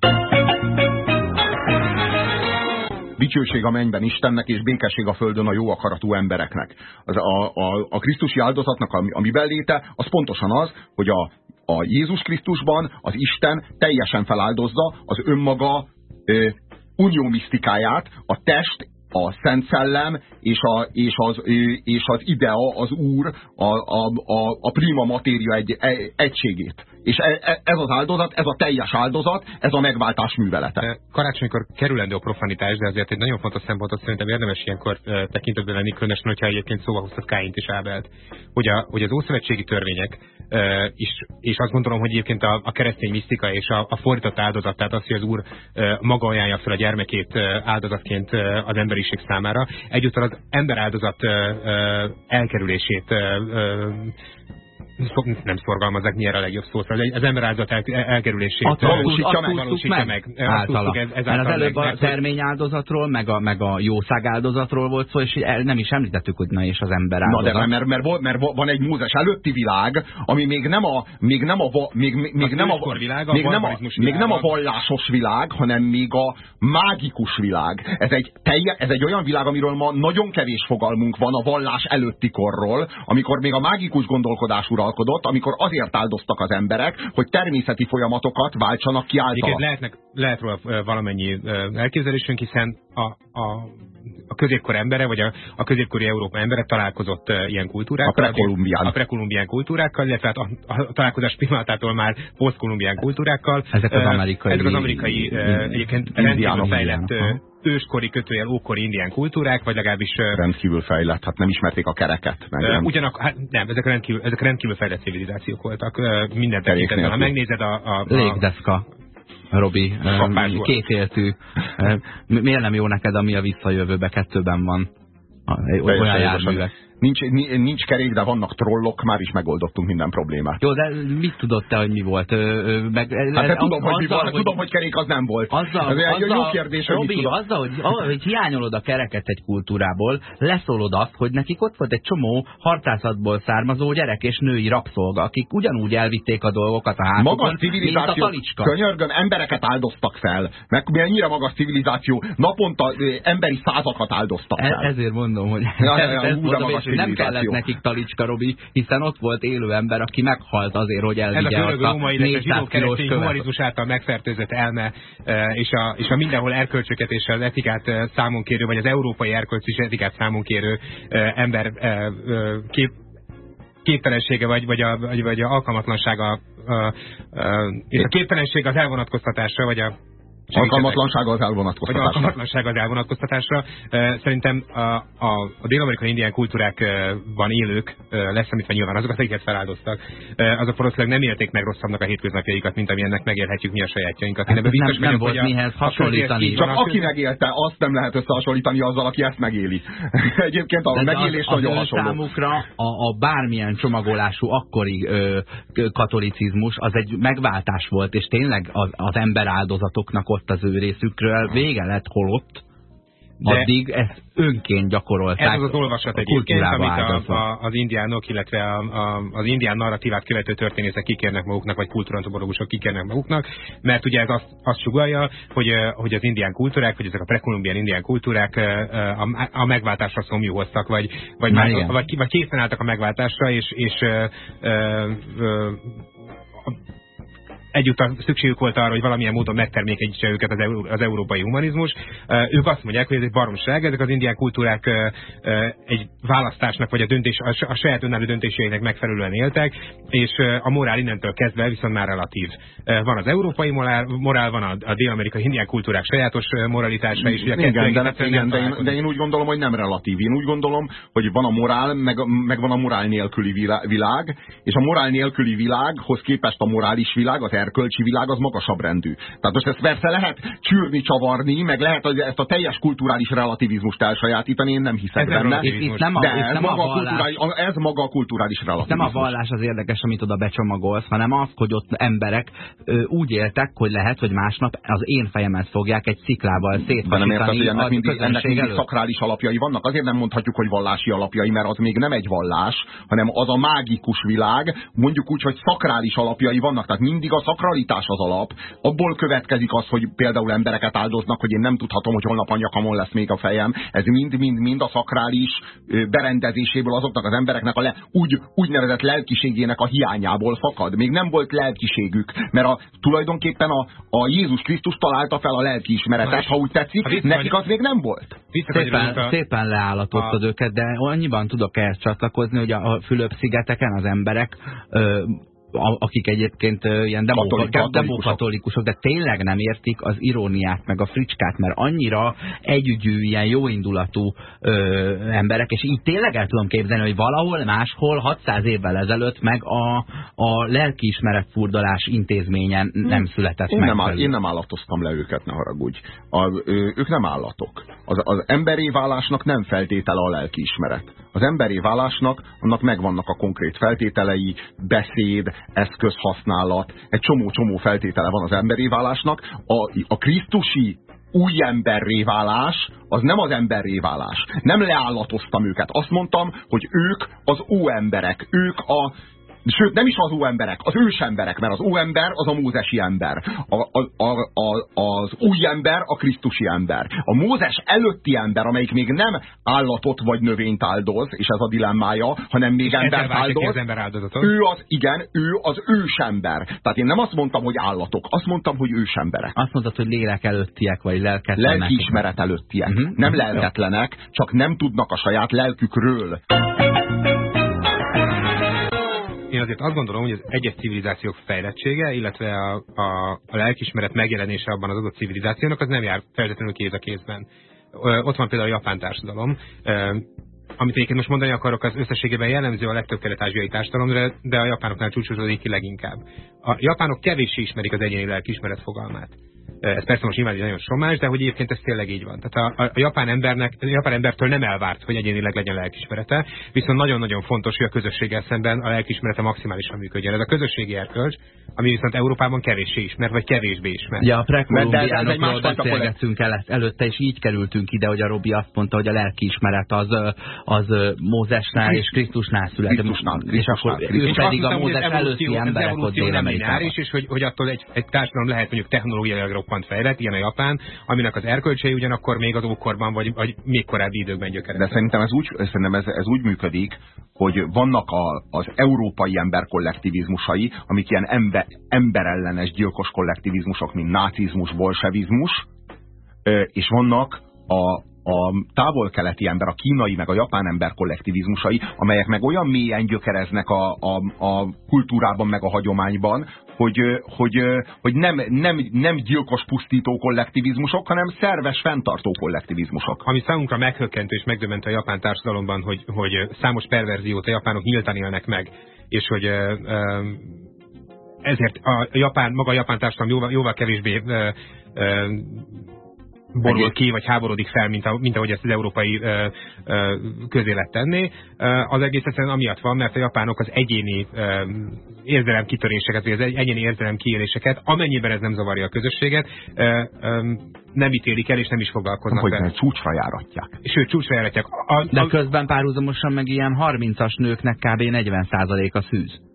S1: Dicsőség a mennyben Istennek, és békesség a földön a jó akaratú embereknek. Az a, a, a Krisztusi áldozatnak a, a mi beléte, az pontosan az, hogy a, a Jézus Krisztusban az Isten teljesen feláldozza az önmaga ö, unió misztikáját, a test, a Szent Szellem és, a, és, az, és az idea, az Úr, a, a, a, a prima matéria egy, egy, egységét. És e, e, ez az áldozat, ez a teljes áldozat, ez a megváltás művelete.
S2: Karácsonykor kerülendő a profanitás, de azért egy nagyon fontos szempontot szerintem érdemes ilyenkor tekintetben lenni, különösen, hogyha egyébként szóval hoztad Káint és Ábelt, hogy, a, hogy az ószövetségi törvények is, és azt gondolom, hogy egyébként a, a keresztény misztika és a, a fordított áldozat, tehát az, hogy az úr maga ajánlja fel a gyermekét áldozatként az emberiség számára, egyúttal az ember áldozat elkerülését nem szorgalmazzák, mi erre a legjobb szó, szóval az ember áldozat el, elkerülését
S3: valósítja
S1: meg,
S3: Általa.
S2: ez, ezáltal
S3: az előbb a terményáldozatról, meg a, meg a jószág áldozatról volt szó, és el- nem is említettük, hogy na és az ember
S1: Na
S3: áldozat.
S1: de mert, mert, mert, mert van egy Mózes előtti világ, ami még nem a, még nem a, még, még, nem a,
S2: világa, a
S1: még nem a, még nem a vallásos világ, hanem még a mágikus világ. Ez egy, telje, ez egy olyan világ, amiről ma nagyon kevés fogalmunk van a vallás előtti korról, amikor még a mágikus gondolkodás uralkodott, amikor azért áldoztak az emberek, hogy természeti folyamatokat váltsanak ki általa.
S2: lehetnek, lehet róla valamennyi elképzelésünk, hiszen a, a, a középkor embere, vagy a, a középkori Európa embere találkozott ilyen kultúrákkal.
S1: A prekolumbián.
S2: A prekolumbián kultúrákkal, illetve hát a, a találkozás pillanatától már posztkolumbián kultúrákkal.
S3: Ezek az amerikai-
S2: Ezek az amerikai, egyébként rendkívül fejlett
S3: indiánok,
S2: őskori, kötőjel ókori indián kultúrák, vagy legalábbis
S1: Rendkívül fejlett, hát nem ismerték a kereket. Meg nem.
S2: Ugyanak, hát nem, ezek rendkívül, ezek rendkívül fejlett civilizációk voltak. Minden tekintetben. Ha megnézed a, a, a,
S3: Légdeszka. Robi, kétéltű. Miért nem jó neked, ami a visszajövőbe kettőben van? Olyan járművek.
S1: Nincs, ni- nincs kerék, de vannak trollok, már is megoldottunk minden problémát.
S3: Jó, de mit tudod te, hogy mi volt? Meg,
S1: Hát de
S3: az-
S1: tudom, hogy, mi
S3: azzal,
S1: van, hát tudom, hogy kerék az nem volt.
S3: Azzal,
S1: Ez egy
S3: azzal,
S1: jó kérdés, hogy
S3: Robi, azzal, hogy, hogy hiányolod a kereket egy kultúrából, leszólod azt, hogy nekik ott volt egy csomó harcászatból származó gyerek és női rabszolga, akik ugyanúgy elvitték a dolgokat a hátukon,
S1: Magas
S3: mint a
S1: civilizáció,
S3: talicska.
S1: könyörgöm, embereket áldoztak fel. Meg mennyire magas civilizáció, naponta emberi százakat áldoztak
S3: E-
S1: fel.
S3: ezért mondom, hogy
S1: Ja, ja, ja,
S3: ez
S1: de
S3: nem kellett nekik talicska, Robi, hiszen ott volt élő ember, aki meghalt azért, hogy
S2: Ez a
S3: elvigye azt a
S2: római, illetve
S3: 400
S2: zsidó
S3: kilós
S2: keresztény
S3: követ.
S2: humanizmus által megfertőzött elme, eh, és a, és a mindenhol erkölcsöket és az etikát eh, számon kérő, vagy az európai erkölcs és etikát számon kérő eh, ember kép, képtelensége, vagy, vagy, a, vagy, vagy a alkalmatlansága, a, a, és a képtelenség az elvonatkoztatásra, vagy a
S1: Alkalmatlanság az
S2: vagy
S1: elvonatkoztatásra.
S2: alkalmatlanság az elvonatkoztatásra. Szerintem a, a, a dél-amerikai indián kultúrákban élők, leszámítva nyilván azokat, akiket feláldoztak, azok valószínűleg nem élték meg rosszabbnak a hétköznapjaikat, mint amilyennek megélhetjük mi a sajátjainkat. Én
S3: Hát
S2: ebben
S3: nem-
S2: biztos
S3: nem
S2: vagyok,
S3: volt mihez hasonlítani.
S1: Csak aki megélte, azt nem lehet összehasonlítani azzal, aki ezt megéli. Egyébként a megélés
S3: az,
S1: nagyon
S3: az
S1: hasonló.
S3: számukra a, a bármilyen csomagolású akkori ö, katolicizmus az egy megváltás volt, és tényleg az, az emberáldozatoknak ott az ő részükről vége lett holott,
S2: De-
S3: addig ezt önként gyakorolták.
S2: Ez az az olvasat
S3: a
S2: egyébként, amit a, a, az indiánok, illetve a, a, az indián narratívát követő történészek kikérnek maguknak, vagy kultúrantropológusok kikérnek maguknak, mert ugye ez azt, azt sugalja, hogy, hogy az indián kultúrák, hogy ezek a prekolumbián indián kultúrák a, a megváltásra szomjú hoztak, vagy, vagy, már, vagy, vagy készen álltak a megváltásra, és, és ö, ö, egyúttal szükségük volt arra, hogy valamilyen módon megtermékenyítse őket az, euró, az európai humanizmus. Ők azt mondják, hogy ez egy baromság, ezek az indián kultúrák egy választásnak, vagy a, döntés, a saját önálló döntéseiknek megfelelően éltek, és a morál innentől kezdve viszont már relatív. Van az európai morál, morál van a, a dél-amerikai indián kultúrák sajátos moralitása, és ugye
S1: Igen, de,
S2: egyszerűen
S1: igen de, én, de én úgy gondolom, hogy nem relatív. Én úgy gondolom, hogy van a morál, meg, meg van a morál nélküli vilá- világ, és a morál nélküli világhoz képest a morális világ, az erkölcsi világ az magasabb rendű. Tehát most ezt persze lehet csűrni, csavarni, meg lehet hogy ezt a teljes kulturális relativizmust elsajátítani, én nem hiszek
S2: Ez nem
S1: benne.
S2: relativizmus.
S3: Itt, itt nem a,
S1: De
S3: itt
S1: ez
S3: nem
S1: maga, a
S3: vallás.
S1: kulturális, ez maga a kulturális
S3: Nem a
S1: relativizmus.
S3: vallás az érdekes, amit oda becsomagolsz, hanem az, hogy ott emberek ö, úgy éltek, hogy lehet, hogy másnap az én fejemet fogják egy sziklával
S1: De nem érted, hogy
S3: szétfasítani
S1: ennek mindig, ennek mindig szakrális alapjai vannak. Azért nem mondhatjuk, hogy vallási alapjai, mert az még nem egy vallás, hanem az a mágikus világ, mondjuk úgy, hogy szakrális alapjai vannak. Tehát mindig a szakralitás az alap. Abból következik az, hogy például embereket áldoznak, hogy én nem tudhatom, hogy holnap a nyakamon lesz még a fejem. Ez mind-mind-mind a szakrális berendezéséből azoknak az embereknek a le, úgy, úgynevezett lelkiségének a hiányából fakad. Még nem volt lelkiségük, mert a, tulajdonképpen a, a Jézus Krisztus találta fel a lelkiismeretet, ha úgy tetszik,
S2: Ha
S1: nekik az még nem volt.
S3: Szépen,
S2: a-
S3: szépen leállatoztad
S2: a-
S3: őket, de annyiban tudok ehhez csatlakozni, hogy a, a Fülöp-szigeteken az emberek ö, akik egyébként ö, ilyen demokatolikusok, de tényleg nem értik az iróniát, meg a fricskát, mert annyira együgyű, ilyen jóindulatú ö, emberek, és így tényleg el tudom képzelni, hogy valahol máshol 600 évvel ezelőtt meg a, a lelkiismeret furdalás intézményen nem született
S1: Én
S3: meg.
S1: nem, áll, én nem állatoztam le őket, ne haragudj. A, ő, ők nem állatok. Az, az emberi válásnak nem feltétele a lelkiismeret. Az emberi válásnak annak megvannak a konkrét feltételei, beszéd, eszközhasználat, egy csomó-csomó feltétele van az emberi válásnak. A, a krisztusi új emberré válás, az nem az emberré válás. Nem leállatoztam őket. Azt mondtam, hogy ők az óemberek, ők a Sőt, nem is az óemberek, az ősemberek, mert az óember az a mózesi ember. A, a, a, a, az új ember a krisztusi ember. A Mózes előtti ember, amelyik még nem állatot vagy növényt áldoz, és ez a dilemmája, hanem még
S2: Ezzel
S1: embert áldoz.
S2: ember áldozatot.
S1: Ő az, igen, ő az ősember. Tehát én nem azt mondtam, hogy állatok, azt mondtam, hogy ősemberek.
S3: Azt mondtad, hogy lélek előttiek, vagy lelketlenek.
S1: Lelkiismeret előttiek.
S3: Mhm.
S1: Nem
S3: Mhm.
S1: lelketlenek, csak nem tudnak a saját lelkükről.
S2: Én azért azt gondolom, hogy az egyes civilizációk fejlettsége, illetve a, a, a lelkismeret megjelenése abban az adott civilizációnak, az nem jár feltétlenül kéz a kézben. Ott van például a japán társadalom, amit egyébként most mondani akarok, az összességében jellemző a legtöbb kelet-ázsiai társadalomra, de a japánoknál csúcsosodik ki leginkább. A japánok kevéssé ismerik az egyéni lelkiismeret fogalmát. Ez persze most nyilván egy nagyon somás, de hogy egyébként ez tényleg így van. Tehát a, a, a japán, embernek, a japán embertől nem elvárt, hogy egyénileg legyen lelkismerete, viszont nagyon-nagyon fontos, hogy a közösséggel szemben a lelkismerete maximálisan működjön. Ez a közösségi erkölcs, ami viszont Európában kevéssé ismer, vagy kevésbé ismer.
S3: Ja, a prekolumbiánokról beszélgettünk el, előtte, és így kerültünk ide, hogy a Robi azt mondta, hogy a lelkiismeret az, az Mózesnál és Krisztusnál született.
S1: Krisztusnál,
S3: és
S1: Krisztusnál,
S3: akkor
S1: Krisztusnál.
S3: ő
S2: És
S3: pedig a Mózes előtti emberek ott
S2: lineáris, és hogy, hogy attól egy, egy társadalom lehet mondjuk technológiailag roppant fejlett, ilyen a Japán, aminek az erkölcsei ugyanakkor még az ókorban, vagy, vagy még korábbi időkben
S1: De
S2: gyökereztek.
S1: szerintem ez úgy, szerintem ez, ez úgy működik, hogy vannak a, az európai ember kollektivizmusai, amik ilyen ember, emberellenes gyilkos kollektivizmusok, mint nácizmus, bolsevizmus, és vannak a, a távol-keleti ember, a kínai meg a japán ember kollektivizmusai, amelyek meg olyan mélyen gyökereznek a, a, a kultúrában meg a hagyományban, hogy, hogy, hogy nem, nem, nem gyilkos pusztító kollektivizmusok, hanem szerves fenntartó kollektivizmusok.
S2: Ami számunkra meghökkentő és megdöbbentő a japán társadalomban, hogy, hogy számos perverziót a japánok nyíltan élnek meg, és hogy ezért a japán, maga a japán társadalom jóval, jóval kevésbé borul ki, vagy háborodik fel, mint, a, mint ahogy ezt az európai ö, ö, közélet tenné. Az egész egyszerűen amiatt van, mert a japánok az egyéni ö, érzelem kitöréseket, vagy az egyéni érzelem kiéléseket, amennyiben ez nem zavarja a közösséget, ö, ö, nem ítélik el, és nem is foglalkoznak
S1: Hogy
S2: vele.
S1: ne, csúcsra járatják.
S2: Sőt, csúcsra járatják. A, a,
S3: De közben párhuzamosan meg ilyen 30-as nőknek kb. 40% a szűz.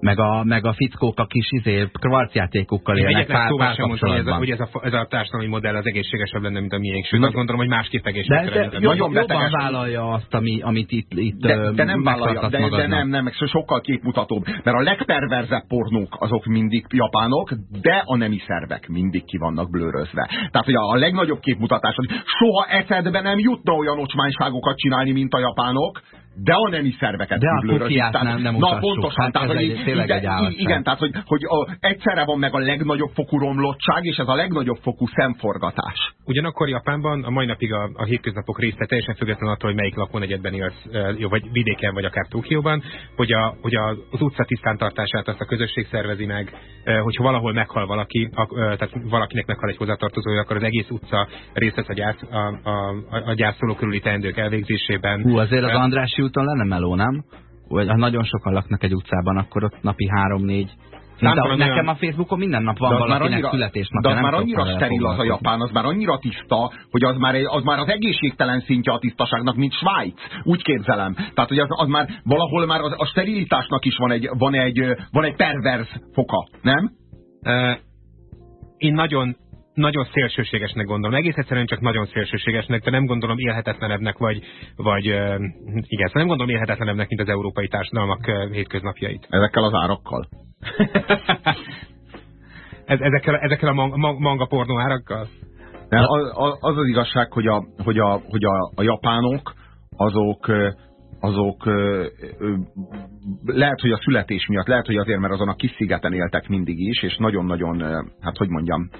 S3: Meg a, meg a fickók a kis izé, kvarcjátékokkal élnek pár,
S2: szóval
S3: pár
S2: mondtam, hogy ez a, hogy ez a, ez a társadalmi modell az egészségesebb lenne, mint a miénk. Sőt, azt gondolom, hogy másképp
S3: De,
S2: egészségesebb
S3: de
S2: lenne.
S3: jobban,
S1: Nagyon
S3: jobban vállalja azt, ami, amit itt, itt
S1: De, de nem vállalja, de, de
S3: magadnak.
S1: nem, nem, meg sokkal képmutatóbb. Mert a legperverzebb pornók azok mindig japánok, de a nemi szervek mindig ki vannak blőrözve. Tehát, hogy a, a legnagyobb képmutatás, hogy soha eszedbe nem jutna olyan ocsmányságokat csinálni, mint a japánok, de a nemi szerveket
S3: De a kukiát
S1: Tehát-
S3: nem- nem
S1: Na pontosan,
S3: Hát
S1: tehát, hogy
S3: egy- tényleg
S1: igen,
S3: egy állatság.
S1: igen, tehát, hogy, hogy a, egyszerre van meg a legnagyobb fokú romlottság, és ez a legnagyobb fokú szemforgatás.
S2: Ugyanakkor Japánban a mai napig a, a hétköznapok része teljesen független attól, hogy melyik lakónegyedben élsz, vagy vidéken, vagy akár Tokióban, hogy, a, hogy a, az utca tisztántartását azt a közösség szervezi meg, hogyha valahol meghal valaki, a, tehát valakinek meghal egy hozzátartozója, akkor az egész utca részt vesz a, gyász, a, a, a, a gyászoló körüli teendők elvégzésében.
S3: Hú, azért az Andrássy úton lenne meló, nem? Vagy ha nagyon sokan laknak egy utcában, akkor ott napi három-négy.
S2: Számtalan
S3: nekem
S2: olyan-
S3: a Facebookon minden nap van
S1: De az már
S3: valakinek
S1: annyira,
S3: születésnapja.
S1: de az
S3: nem
S1: már annyira steril az a. Japán, az már annyira tiszta, hogy az már, az már az egészségtelen szintje a tisztaságnak, mint Svájc. Úgy képzelem. Tehát, hogy az, az már valahol már az, a sterilitásnak is van egy, van, egy, van egy perverz foka, nem?
S2: én nagyon nagyon szélsőségesnek gondolom. Egész egyszerűen csak nagyon szélsőségesnek, de nem gondolom élhetetlenebbnek, vagy, vagy igen, szóval nem gondolom élhetetlenebbnek, mint az európai társadalmak hétköznapjait.
S1: Ezekkel az árakkal.
S2: Ez, ezekkel, ezekkel a manga, ma- manga pornó árakkal?
S1: De az, az- az az igazság, hogy a, hogy a, hogy a, a japánok azok azok ö, ö, lehet, hogy a születés miatt, lehet, hogy azért, mert azon a kis szigeten éltek mindig is, és nagyon-nagyon, hát hogy mondjam,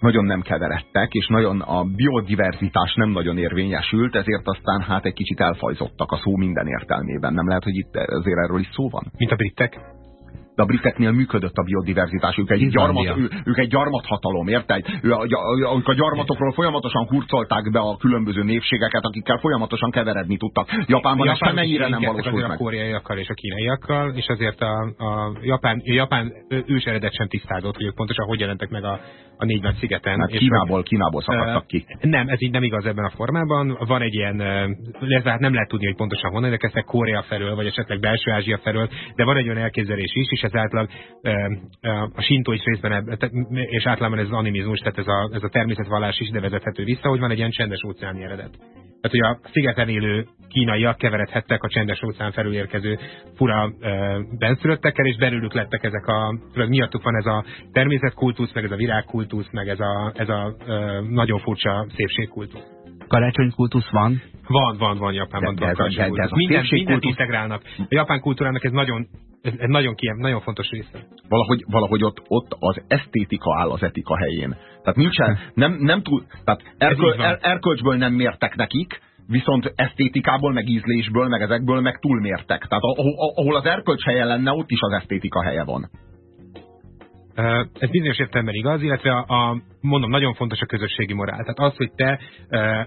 S1: nagyon nem keveredtek, és nagyon a biodiverzitás nem nagyon érvényesült, ezért aztán hát egy kicsit elfajzottak a szó minden értelmében. Nem lehet, hogy itt azért erről is szó van?
S2: Mint a britek?
S1: de a briteknél működött a biodiverzitás, ők egy,
S3: Izlandia.
S1: gyarmat, ő, ők egy gyarmathatalom, érted? Ő, a, gyarmatokról folyamatosan hurcolták be a különböző népségeket, akikkel folyamatosan keveredni tudtak. Japánban ez mennyire nem valósult meg.
S2: a koreaiakkal és a kínaiakkal, és azért a, a japán, japán ő- őseredet sem tisztázott, hogy ők pontosan hogy jelentek meg a, a négy nagy szigeten.
S1: Hát
S2: és
S1: Kínából, Kínából szakadtak ki.
S2: Nem, ez így nem igaz ebben a formában. Van egy ilyen, illetve hát nem lehet tudni, hogy pontosan honnan érkeztek, Korea felől, vagy esetleg belső Ázsia felől, de van egy olyan elképzelés is, és ez ö, a sintó is részben, és általában ez az animizmus, tehát ez a, ez a természetvallás is ide vezethető vissza, hogy van egy ilyen csendes óceáni eredet. Tehát, hogy a szigeten élő kínaiak keveredhettek a csendes óceán felül érkező fura benszülöttekkel, és belőlük lettek ezek a, miattuk van ez a természetkultusz, meg ez a virágkultusz, meg ez a, ez a ö, nagyon furcsa szépségkultusz.
S3: Karácsonykultusz van.
S2: Van, van, van Japánban.
S1: De- de
S2: karácsonykultusz.
S1: de ez a
S2: Minden, mindent integrálnak. A japán kultúrának ez nagyon, ez, ez nagyon, kiem, nagyon fontos része.
S1: Valahogy, valahogy ott, ott az esztétika áll az etika helyén. Tehát nincsen, nem, nem túl, tehát erköl, er, erkölcsből nem mértek nekik, viszont esztétikából, meg ízlésből, meg ezekből meg túlmértek. Tehát ahol, ahol az erkölcs helye lenne, ott is az esztétika helye van.
S2: Ez bizonyos értelemben igaz, illetve a, a, mondom, nagyon fontos a közösségi morál. Tehát az, hogy te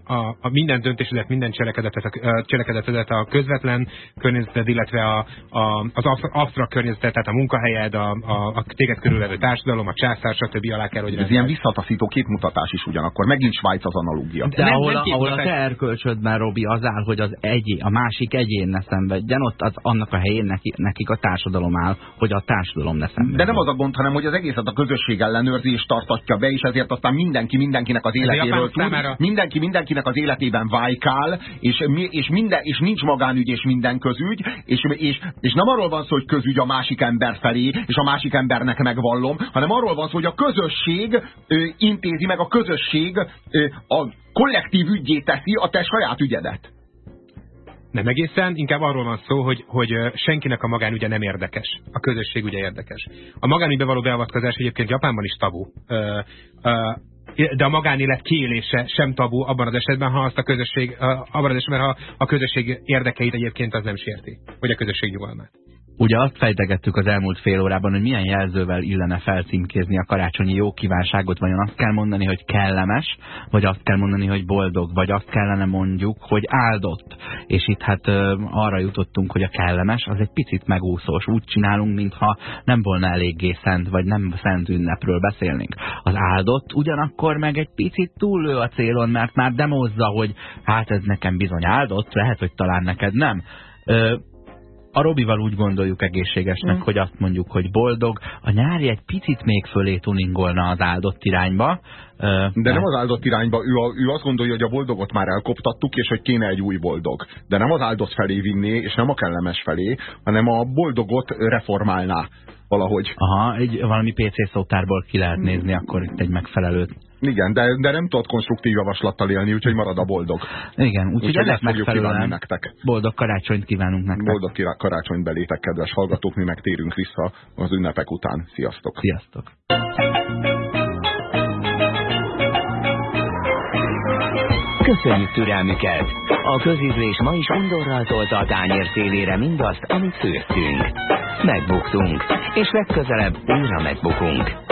S2: a, a minden döntésedet, minden cselekedetet, a, cselekedetedet a közvetlen környezeted, illetve a, a, az absz- absztrakt környezetet, tehát a munkahelyed, a, a, a téged körülvevő társadalom, a császár, stb. alá kell, hogy
S1: Ez
S2: rendelj.
S1: ilyen visszataszító képmutatás is ugyanakkor. Megint Svájc az analógia.
S3: De
S2: Nem-
S3: ahol,
S2: nem
S3: a, ahol a te erkölcsödben, Robi, az áll, hogy az egyé, a másik egyén ne szenvedjen, ott az, annak a helyén neki, nekik a társadalom áll, hogy a társadalom ne szenvedjen.
S1: De nem az a gond, hanem hogy az egészet a közösség ellenőrzés tartatja be, és ezért aztán mindenki mindenkinek az életéről tud,
S2: számára-
S1: mindenki mindenkinek az életében vájkál, és, és, minden, és nincs magánügy és minden közügy, és, és, és nem arról van szó, hogy közügy a másik ember felé, és a másik embernek megvallom, hanem arról van szó, hogy a közösség ö, intézi meg, a közösség ö, a kollektív ügyé teszi a te saját ügyedet.
S2: Nem egészen, inkább arról van szó, hogy, hogy senkinek a magán ugye nem érdekes. A közösség ugye érdekes. A magánügybe való beavatkozás egyébként Japánban is tabu. De a magánélet kiélése sem tabu abban az esetben, ha azt a közösség, abban az esetben, ha a közösség érdekeit egyébként az nem sérti, vagy a közösség nyugalmát.
S3: Ugye azt fejtegettük az elmúlt fél órában, hogy milyen jelzővel illene felcímkézni a karácsonyi jó kívánságot, vajon azt kell mondani, hogy kellemes, vagy azt kell mondani, hogy boldog, vagy azt kellene mondjuk, hogy áldott. És itt hát ö, arra jutottunk, hogy a kellemes az egy picit megúszós. Úgy csinálunk, mintha nem volna eléggé szent, vagy nem szent ünnepről beszélnénk. Az áldott ugyanakkor meg egy picit túllő a célon, mert már demozza, hogy hát ez nekem bizony áldott, lehet, hogy talán neked nem. Ö, a Robival úgy gondoljuk egészségesnek, mm. hogy azt mondjuk, hogy boldog. A nyári egy picit még fölé tuningolna az áldott irányba.
S1: De nem az áldott irányba, ő, a, ő azt gondolja, hogy a boldogot már elkoptattuk, és hogy kéne egy új boldog. De nem az áldott felé vinné, és nem a kellemes felé, hanem a boldogot reformálná valahogy.
S3: Aha, egy, valami PC szótárból ki lehet nézni, akkor itt egy megfelelőt
S1: igen, de, de nem tudod konstruktív javaslattal élni, úgyhogy marad a boldog.
S3: Igen, úgyhogy úgy, ennek megfelelően nektek. boldog karácsonyt kívánunk nektek.
S1: Boldog karácsonyt belétek, kedves hallgatók, mi megtérünk vissza az ünnepek után. Sziasztok!
S3: Sziasztok!
S5: Köszönjük türelmüket! A közízlés ma is undorral tolta a tányér szélére mindazt, amit főztünk. Megbuktunk, és legközelebb újra megbukunk.